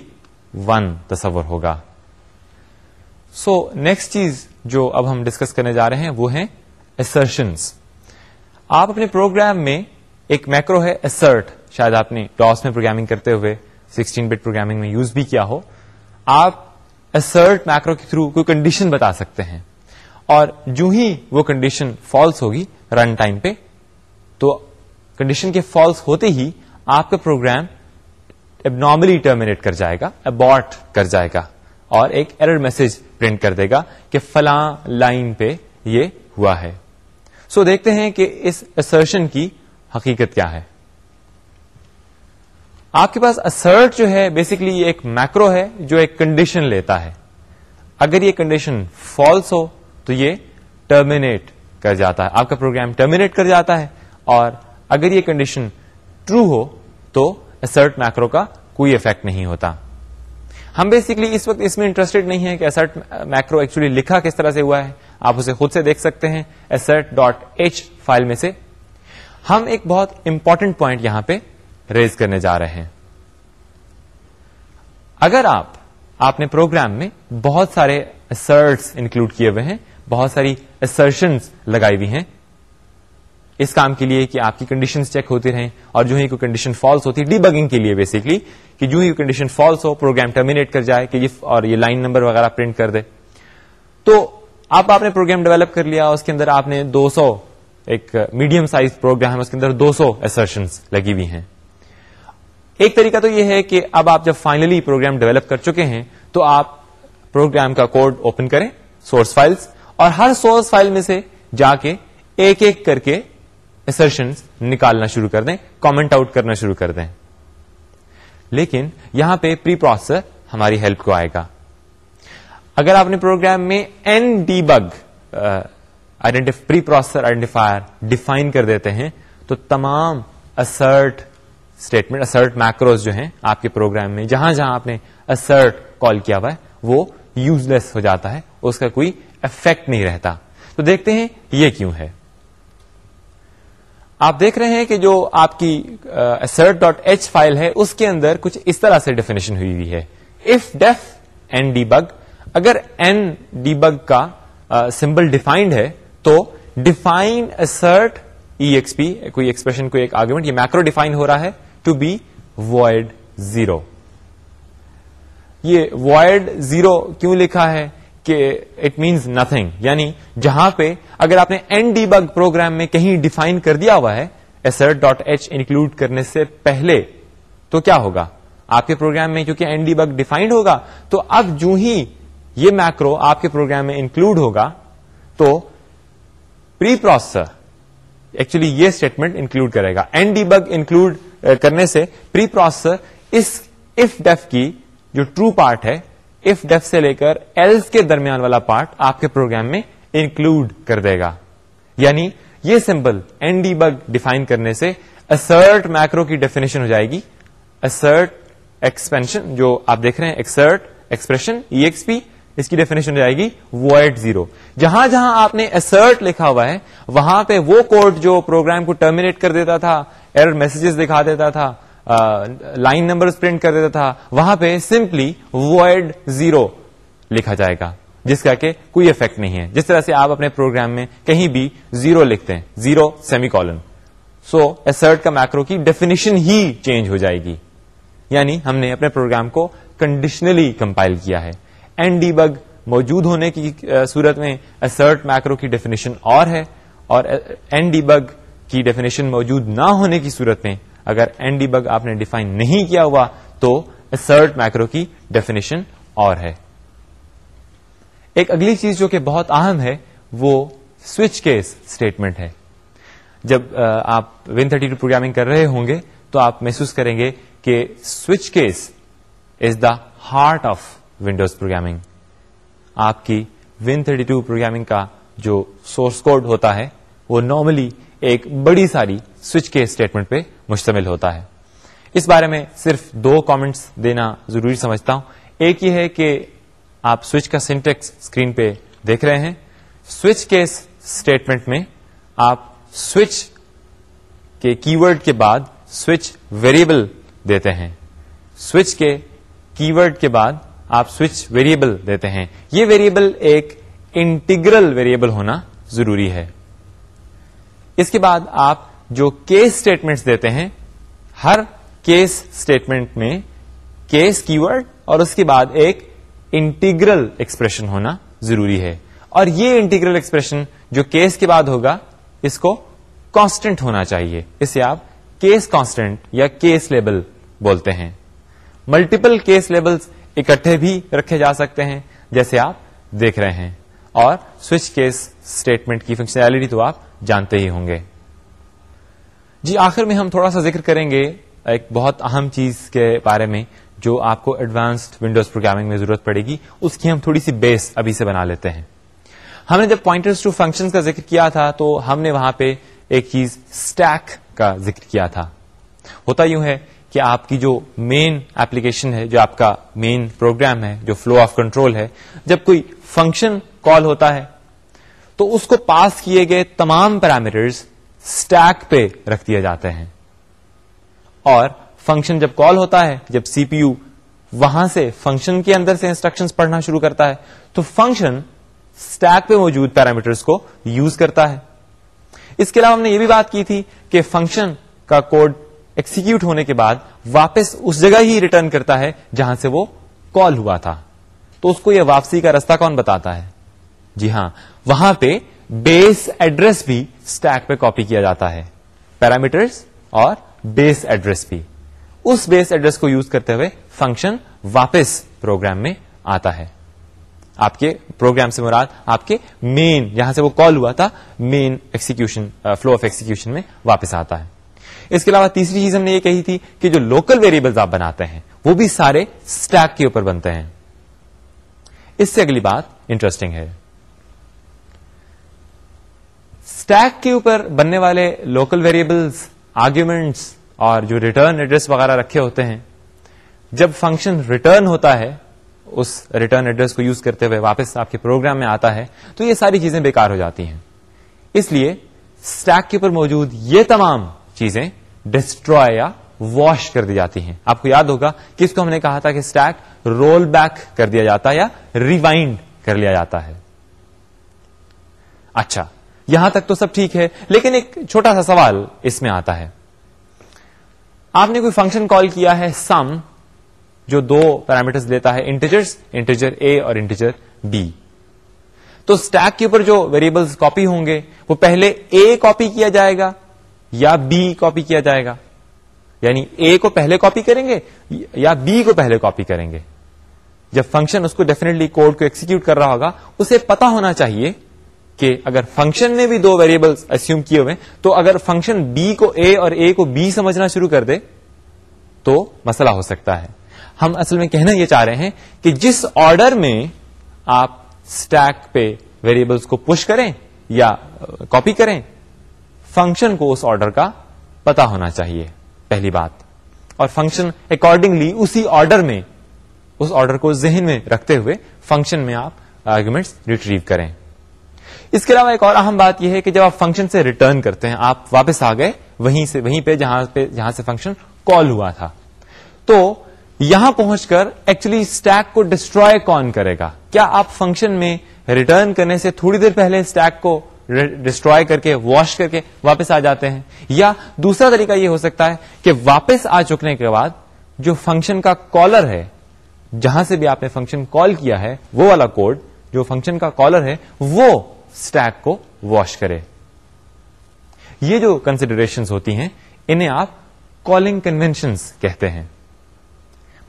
ون تصور ہوگا. سو نیکسٹ چیز جو اب ہم ڈسکس کرنے جا رہے ہیں، وہ ہیں اسرشنس آپ اپنے پروگرام میں ایک میکرو ہے اسرٹ شاید آپ نے ڈاس میں پروگرامنگ کرتے ہوئے سکسٹین بٹ پروگرامنگ میں یوز بھی کیا ہو، آپ اسرٹ میکرو کے تھرو کوئی کنڈیشن بتا سکتے ہیں۔ اور جو ہی وہ کنڈیشن فالس ہوگی رن ٹائم پہ، تو کنڈیشن کے فالس ہوتے ہی آپ کا پروگرام اب نارملی ٹرمینیٹ کر جائے گا ابارٹ کر جائے گا۔ اور ایک ایرر میسج پرنٹ کر دے گا کہ فلاں لائن پہ یہ ہوا ہے۔ سو so دیکھتے ہیں کہ اس اسرشن کی حقیقت کیا ہے۔ آپ کے پاس اسرٹ جو ہے بیسکلی یہ ایک میکرو ہے جو ایک کنڈیشن لیتا ہے. اگر یہ کنڈیشن فالس ہو، تو یہ ٹرمینیٹ کر جاتا ہے. آپ کا پروگرام ٹرمینیٹ کر جاتا ہے اور اگر یہ کنڈیشن ٹرو ہو، تو اسرٹ میکرو کا کوئی افیکٹ نہیں ہوتا. ہم بیسکلی اس وقت اس میں انٹرسٹڈ نہیں ہے کہ ایسرٹ میکرو ایکچولی لکھا کس طرح سے ہوا ہے. آپ اسے خود سے دیکھ سکتے ہیں. ایسرٹ ڈاٹ ایچ فائل میں سے. ہم ایک بہت امپورٹنٹ پوائنٹ یہاں پہ ریز کرنے جا رہے ہیں۔ اگر آپ آپ نے پروگرام میں بہت سارے اسرٹس انکلوڈ کیے ہوئے ہیں، بہت ساری اسرشنس لگائی ہوئی ہیں، اس کام کے لیے کہ آپ کی کنڈیشن چیک ہوتی رہیں اور جو ہی کوئی کنڈیشن فالس ہوتی ہے ڈی بگنگ کے لیے بیسکلی کہ جو ہی کنڈیشن فالس ہو پروگرام ٹرمینیٹ کر جائے کہ یہ اور یہ لائن نمبر وغیرہ پرنٹ کر دے۔ تو آپ آپ نے پروگرام ڈیولپ کر لیا، اس کے اندر آپ نے دو سو ایک میڈیم سائز پروگرام ہے اس کے اندر دو سو ایسرشنس لگی ہوئی ہیں۔ ایک طریقہ تو یہ ہے کہ اب آپ جب فائنلی پروگرام ڈیولپ کر چکے ہیں، تو آپ پروگرام کا کوڈ اوپن کریں سورس فائلز اور ہر سورس فائل میں سے جا کے ایک ایک کر کے نکالنا شروع کر دیں کامنٹ آؤٹ کرنا شروع کر دیں۔ لیکن یہاں پہ پری پروسیسر ہماری ہیلپ کو آئے گا۔ اگر آپ نے پروگرام میں N debug preprocessor identifier define کر دیتے ہیں، تو تمام اسرٹ اسٹیٹمنٹ اسرٹ میکروز جو ہیں آپ کے پروگرام میں، جہاں جہاں آپ نے اسرٹ کال کیا ہوا ہے، وہ یوز لیس ہو جاتا ہے، اس کا کوئی افیکٹ نہیں رہتا۔ تو دیکھتے ہیں یہ کیوں ہے۔ آپ دیکھ رہے ہیں کہ جو آپ کی اسرٹ ڈاٹ ایچ فائل ہے، اس کے اندر کچھ اس طرح سے ڈیفینیشن ہوئی ہوئی ہے۔ اف ڈیف این ڈی بگ اگر این ڈی بگ کا سمبل ڈیفائنڈ ہے، تو define assert E X P کوئی ایکسپریشن کوئی ایک آرگومنٹ یہ میکرو ڈیفائن ہو رہا ہے۔ ٹو بی وائڈ زیرو یہ وائڈ زیرو کیوں لکھا ہے کہ اٹ مینس نتنگ یعنی جہاں پہ اگر آپ نے این ڈی بگ پروگرام میں کہیں ڈیفائن کر دیا ہوا ہے ایسرٹ ڈاٹ ایچ انکلوڈ کرنے سے پہلے، تو کیا ہوگا؟ آپ کے پروگرام میں کیونکہ این ڈی بگ ڈیفائنڈ ہوگا، تو اب جو ہی یہ میکرو آپ کے پروگرام میں انکلوڈ ہوگا، تو پری پروسیسر ایکچولی یہ اسٹیٹمنٹ انکلوڈ کرے گا. این ڈی بگ انکلوڈ کرنے سے پری پروسیسر اس اف ڈیف کی جو ٹرو پارٹ ہے اف ڈیف سے لے کر ایلس کے درمیان والا پارٹ آپ کے پروگرام میں انکلوڈ کر دے گا۔ یعنی یہ symbol N debug define کرنے سے اسرٹ میکرو کی ڈیفینیشن ہو جائے گی۔ اسرٹ ایکسپینشن جو آپ دیکھ رہے ہیں ایکسرٹ ایکسپریشن ای ایکس پی اس کی ڈیفینیشن ہو جائے گی وائڈ زیرو جہاں جہاں آپ نے اسرٹ لکھا ہوا ہے، وہاں پہ وہ کوڈ جو پروگرام کو ٹرمینیٹ کر دیتا تھا ایرر میسجز دکھا دیتا تھا لائن نمبر پرنٹ کر دیتا تھا، وہاں پہ سمپلی وائڈ زیرو لکھا جائے گا، جس کا کہ کوئی افیکٹ نہیں ہے۔ جس طرح سے آپ اپنے پروگرام میں کہیں بھی زیرو لکھتے ہیں zero semicolon so assert کا میکرو کی ڈیفینیشن ہی چینج ہو جائے گی۔ یعنی ہم نے اپنے پروگرام کو کنڈیشنلی کمپائل کیا ہے۔ این ڈی بگ موجود ہونے کی صورت میں اسرٹ میکرو کی ڈیفینیشن اور ہے، اور این ڈی بگ کی ڈیفینیشن موجود نہ ہونے کی صورت میں اگر این ڈی بگ آپ نے ڈیفائن نہیں کیا ہوا تو اسرٹ میکرو کی ڈیفینیشن اور ہے۔ ایک اگلی چیز جو کہ بہت اہم ہے وہ سوئچ کیس اسٹیٹمنٹ ہے۔ جب آپ ون تھرٹی ٹو پروگرامنگ کر رہے ہوں گے تو آپ محسوس کریں گے کہ switch case is the heart of Windows programming آپ کی ون تھرٹی ٹو پروگرامنگ کا جو سورس کوڈ ہوتا ہے وہ نارملی ایک بڑی ساری سوئچ کے اسٹیٹمنٹ پہ مشتمل ہوتا ہے۔ اس بارے میں صرف دو کامنٹس دینا ضروری سمجھتا ہوں۔ ایک یہ ہے کہ آپ سوئچ کا سینٹیکس اسکرین پہ دیکھ رہے ہیں۔ سوئچ کے اسٹیٹمنٹ میں آپ سوئچ کے کی ورڈ کے بعد سوئچ ویریبل دیتے ہیں۔ سوئچ کے کی ورڈ کے بعد آپ سوئچ ویریبل دیتے ہیں۔ یہ ویریبل ایک انٹیگرل ویریبل ہونا ضروری ہے۔ اس کے بعد آپ جو کیس اسٹیٹمنٹ دیتے ہیں، ہر کیس اسٹیٹمنٹ میں کیس کی ورڈ اور اس کے بعد ایک انٹیگرل ایکسپریشن ہونا ضروری ہے۔ اور یہ انٹیگرل ایکسپریشن جو کیس کے بعد ہوگا، اس کو کانسٹنٹ ہونا چاہیے۔ اسے آپ کیس کانسٹنٹ یا کیس لیبل بولتے ہیں۔ ملٹیپل کیس لیبلز اکٹھے بھی رکھے جا سکتے ہیں، جیسے آپ دیکھ رہے ہیں۔ اور سوئچ کیس اسٹیٹمنٹ کی فنکشنلٹی تو آپ جانتے ہی ہوں گے۔ جی آخر میں ہم تھوڑا سا ذکر کریں گے ایک بہت اہم چیز کے بارے میں جو آپ کو ایڈوانسڈ ونڈوز پروگرامنگ میں ضرورت پڑے گی۔ اس کی ہم تھوڑی سی بیس ابھی سے بنا لیتے ہیں۔ ہم نے جب پوائنٹرز ٹو فنکشن کا ذکر کیا تھا تو ہم نے وہاں پہ ایک چیز اسٹیک کا ذکر کیا تھا۔ ہوتا یوں ہے کہ آپ کی جو مین ایپلیکیشن ہے، جو آپ کا مین پروگرام ہے، جو فلو آف کنٹرول ہے، جب کوئی فنکشن کال ہوتا ہے تو اس کو پاس کیے گئے تمام پیرامیٹرز اسٹیک پہ رکھ دیے جاتے ہیں۔ اور فنکشن جب کال ہوتا ہے، جب سی پی یو وہاں سے فنکشن کے اندر سے انسٹرکشن پڑھنا شروع کرتا ہے، تو فنکشن اسٹیک پہ موجود پیرامیٹرز کو یوز کرتا ہے۔ اس کے علاوہ ہم نے یہ بھی بات کی تھی کہ فنکشن کا کوڈ ایکسیکیوٹ ہونے کے بعد واپس اس جگہ ہی ریٹرن کرتا ہے جہاں سے وہ کال ہوا تھا۔ تو اس کو یہ واپسی کا رستہ کون بتاتا ہے؟ جی ہاں وہاں پہ بیس ایڈریس بھی اسٹیک پہ کاپی کیا جاتا ہے۔ پیرامیٹرس اور بیس ایڈریس بھی۔ اس بیس ایڈریس کو یوز کرتے ہوئے فنکشن واپس پروگرام میں آتا ہے۔ آپ کے پروگرام سے مراد آپ کے مین جہاں سے وہ کال ہوا تھا main execution flow of execution میں واپس آتا ہے۔ اس کے علاوہ تیسری چیز ہم نے یہ کہی تھی کہ جو لوکل ویریبلز آپ بناتے ہیں، وہ بھی سارے اسٹیک کے اوپر بنتے ہیں۔ اس سے اگلی بات انٹرسٹنگ ہے۔ اسٹیک کے اوپر بننے والے لوکل ویریبلس آرگیومنٹس اور جو ریٹرن ایڈریس وغیرہ رکھے ہوتے ہیں، جب فنکشن ریٹرن ہوتا ہے، اس ریٹرن ایڈریس کو یوز کرتے ہوئے واپس آپ کے پروگرام میں آتا ہے، تو یہ ساری چیزیں بیکار ہو جاتی ہیں۔ اس لیے اسٹیک کے اوپر موجود یہ تمام چیزیں ڈسٹروائے یا واش کر دی جاتی ہیں۔ آپ کو یاد ہوگا کہ اس کو ہم نے کہا تھا کہ اسٹیک رول بیک کر دیا جاتا ہے یا ریوائنڈ کر لیا جاتا ہے۔ اچھا یہاں تک تو سب ٹھیک ہے، لیکن ایک چھوٹا سا سوال اس میں آتا ہے۔ آپ نے کوئی فنکشن کال کیا ہے سم جو دو پیرامیٹر لیتا ہے انٹیجرس انٹیجر اے اور انٹیجر بی تو اسٹیک کے اوپر جو ویریبلس کاپی ہوں گے، وہ پہلے اے کاپی کیا جائے گا یا بی کاپی کیا جائے گا؟ یعنی اے کو پہلے کاپی کریں گے یا بی کو پہلے کاپی کریں گے؟ جب فنکشن اس کو ڈیفینیٹلی کوڈ کو ایکسیکیوٹ کر رہا ہوگا، اسے پتا ہونا چاہیے کہ اگر فنکشن نے بھی دو ویریبل اسیوم کیے ہوئے تو اگر فنکشن بی کو اے اور اے کو بی سمجھنا شروع کر دے، تو مسئلہ ہو سکتا ہے۔ ہم اصل میں کہنا یہ چاہ رہے ہیں کہ جس آرڈر میں آپ اسٹیک پہ ویریبلس کو پش کریں یا کاپی کریں فنکشن کو اس آرڈر کا پتا ہونا چاہیے۔ پہلی بات۔ اور فنکشن اکارڈنگلی اسی آرڈر میں، اس آرڈر کو ذہن میں رکھتے ہوئے فنکشن میں آپ آرگومنٹس ریٹریو کریں۔ اس کے علاوہ ایک اور اہم بات یہ ہے کہ جب آپ فنکشن سے ریٹرن کرتے ہیں، آپ واپس آ گئے، وہیں سے، وہیں پہ جہاں پہ، جہاں سے فنکشن کال ہوا تھا۔ تو یہاں پہنچ کر ایکچولی اسٹیک کو ڈسٹروائے کون کرے گا؟ کیا آپ فنکشن میں ریٹرن کرنے سے تھوڑی دیر پہلے اسٹیک کو ڈسٹروائے کر کے واش کر کے واپس آ جاتے ہیں؟ یا دوسرا طریقہ یہ ہو سکتا ہے کہ واپس آ چکنے کے بعد جو فنکشن کا کالر ہے، جہاں سے بھی آپ نے فنکشن کال کیا ہے، وہ والا کوڈ جو فنکشن کا کالر ہے، وہ اسٹیک کو واش کرے یہ جو کنسیڈریشن ہوتی ہیں، انہیں آپ کالنگ کنوینشن کہتے ہیں۔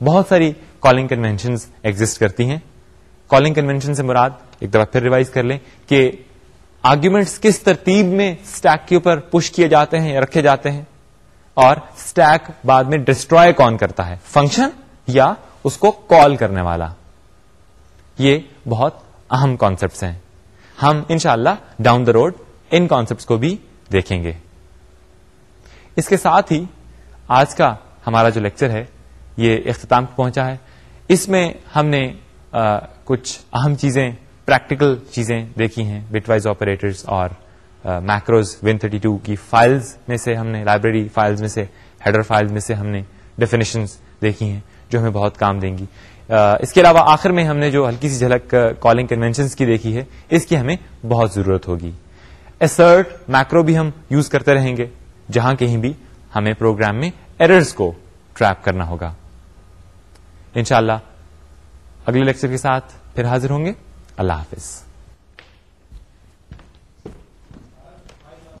بہت ساری کالنگ کنوینشن ایگزٹ کرتی ہیں۔ کالنگ کنوینشن سے مراد ایک دفعہ پھر ریوائز کر لیں کہ آرگیومنٹس کس ترتیب میں اسٹیک کے اوپر پش کیے جاتے ہیں یا رکھے جاتے ہیں اور اسٹیک بعد میں ڈسٹروائے کون کرتا ہے؟ فنکشن یا اس کو کال کرنے والا۔ یہ بہت اہم کانسپٹس ہیں۔ ہم انشاءاللہ ڈاؤن دا روڈ ان کانسپٹس کو بھی دیکھیں گے۔ اس کے ساتھ ہی آج کا ہمارا جو لیکچر ہے یہ اختتام پہنچا ہے۔ اس میں ہم نے آ, کچھ اہم چیزیں پریکٹیکل چیزیں دیکھی ہیں بٹ وائز آپریٹرس اور میکروز ون تھرٹی ٹو کی فائلز میں سے ہم نے لائبریری فائلز میں سے ہیڈر فائلز میں سے ہم نے ڈیفینیشنز دیکھی ہیں جو ہمیں بہت کام دیں گی۔ اس کے علاوہ آخر میں ہم نے جو ہلکی سی جھلک کالنگ کنوینشنس کی دیکھی ہے، اس کی ہمیں بہت ضرورت ہوگی۔ ایسرٹ میکرو بھی ہم یوز کرتے رہیں گے، جہاں کہیں بھی ہمیں پروگرام میں ایررز کو ٹریپ کرنا ہوگا۔ انشاءاللہ، اگلے لیکچر کے ساتھ پھر حاضر ہوں گے۔ اللہ حافظ۔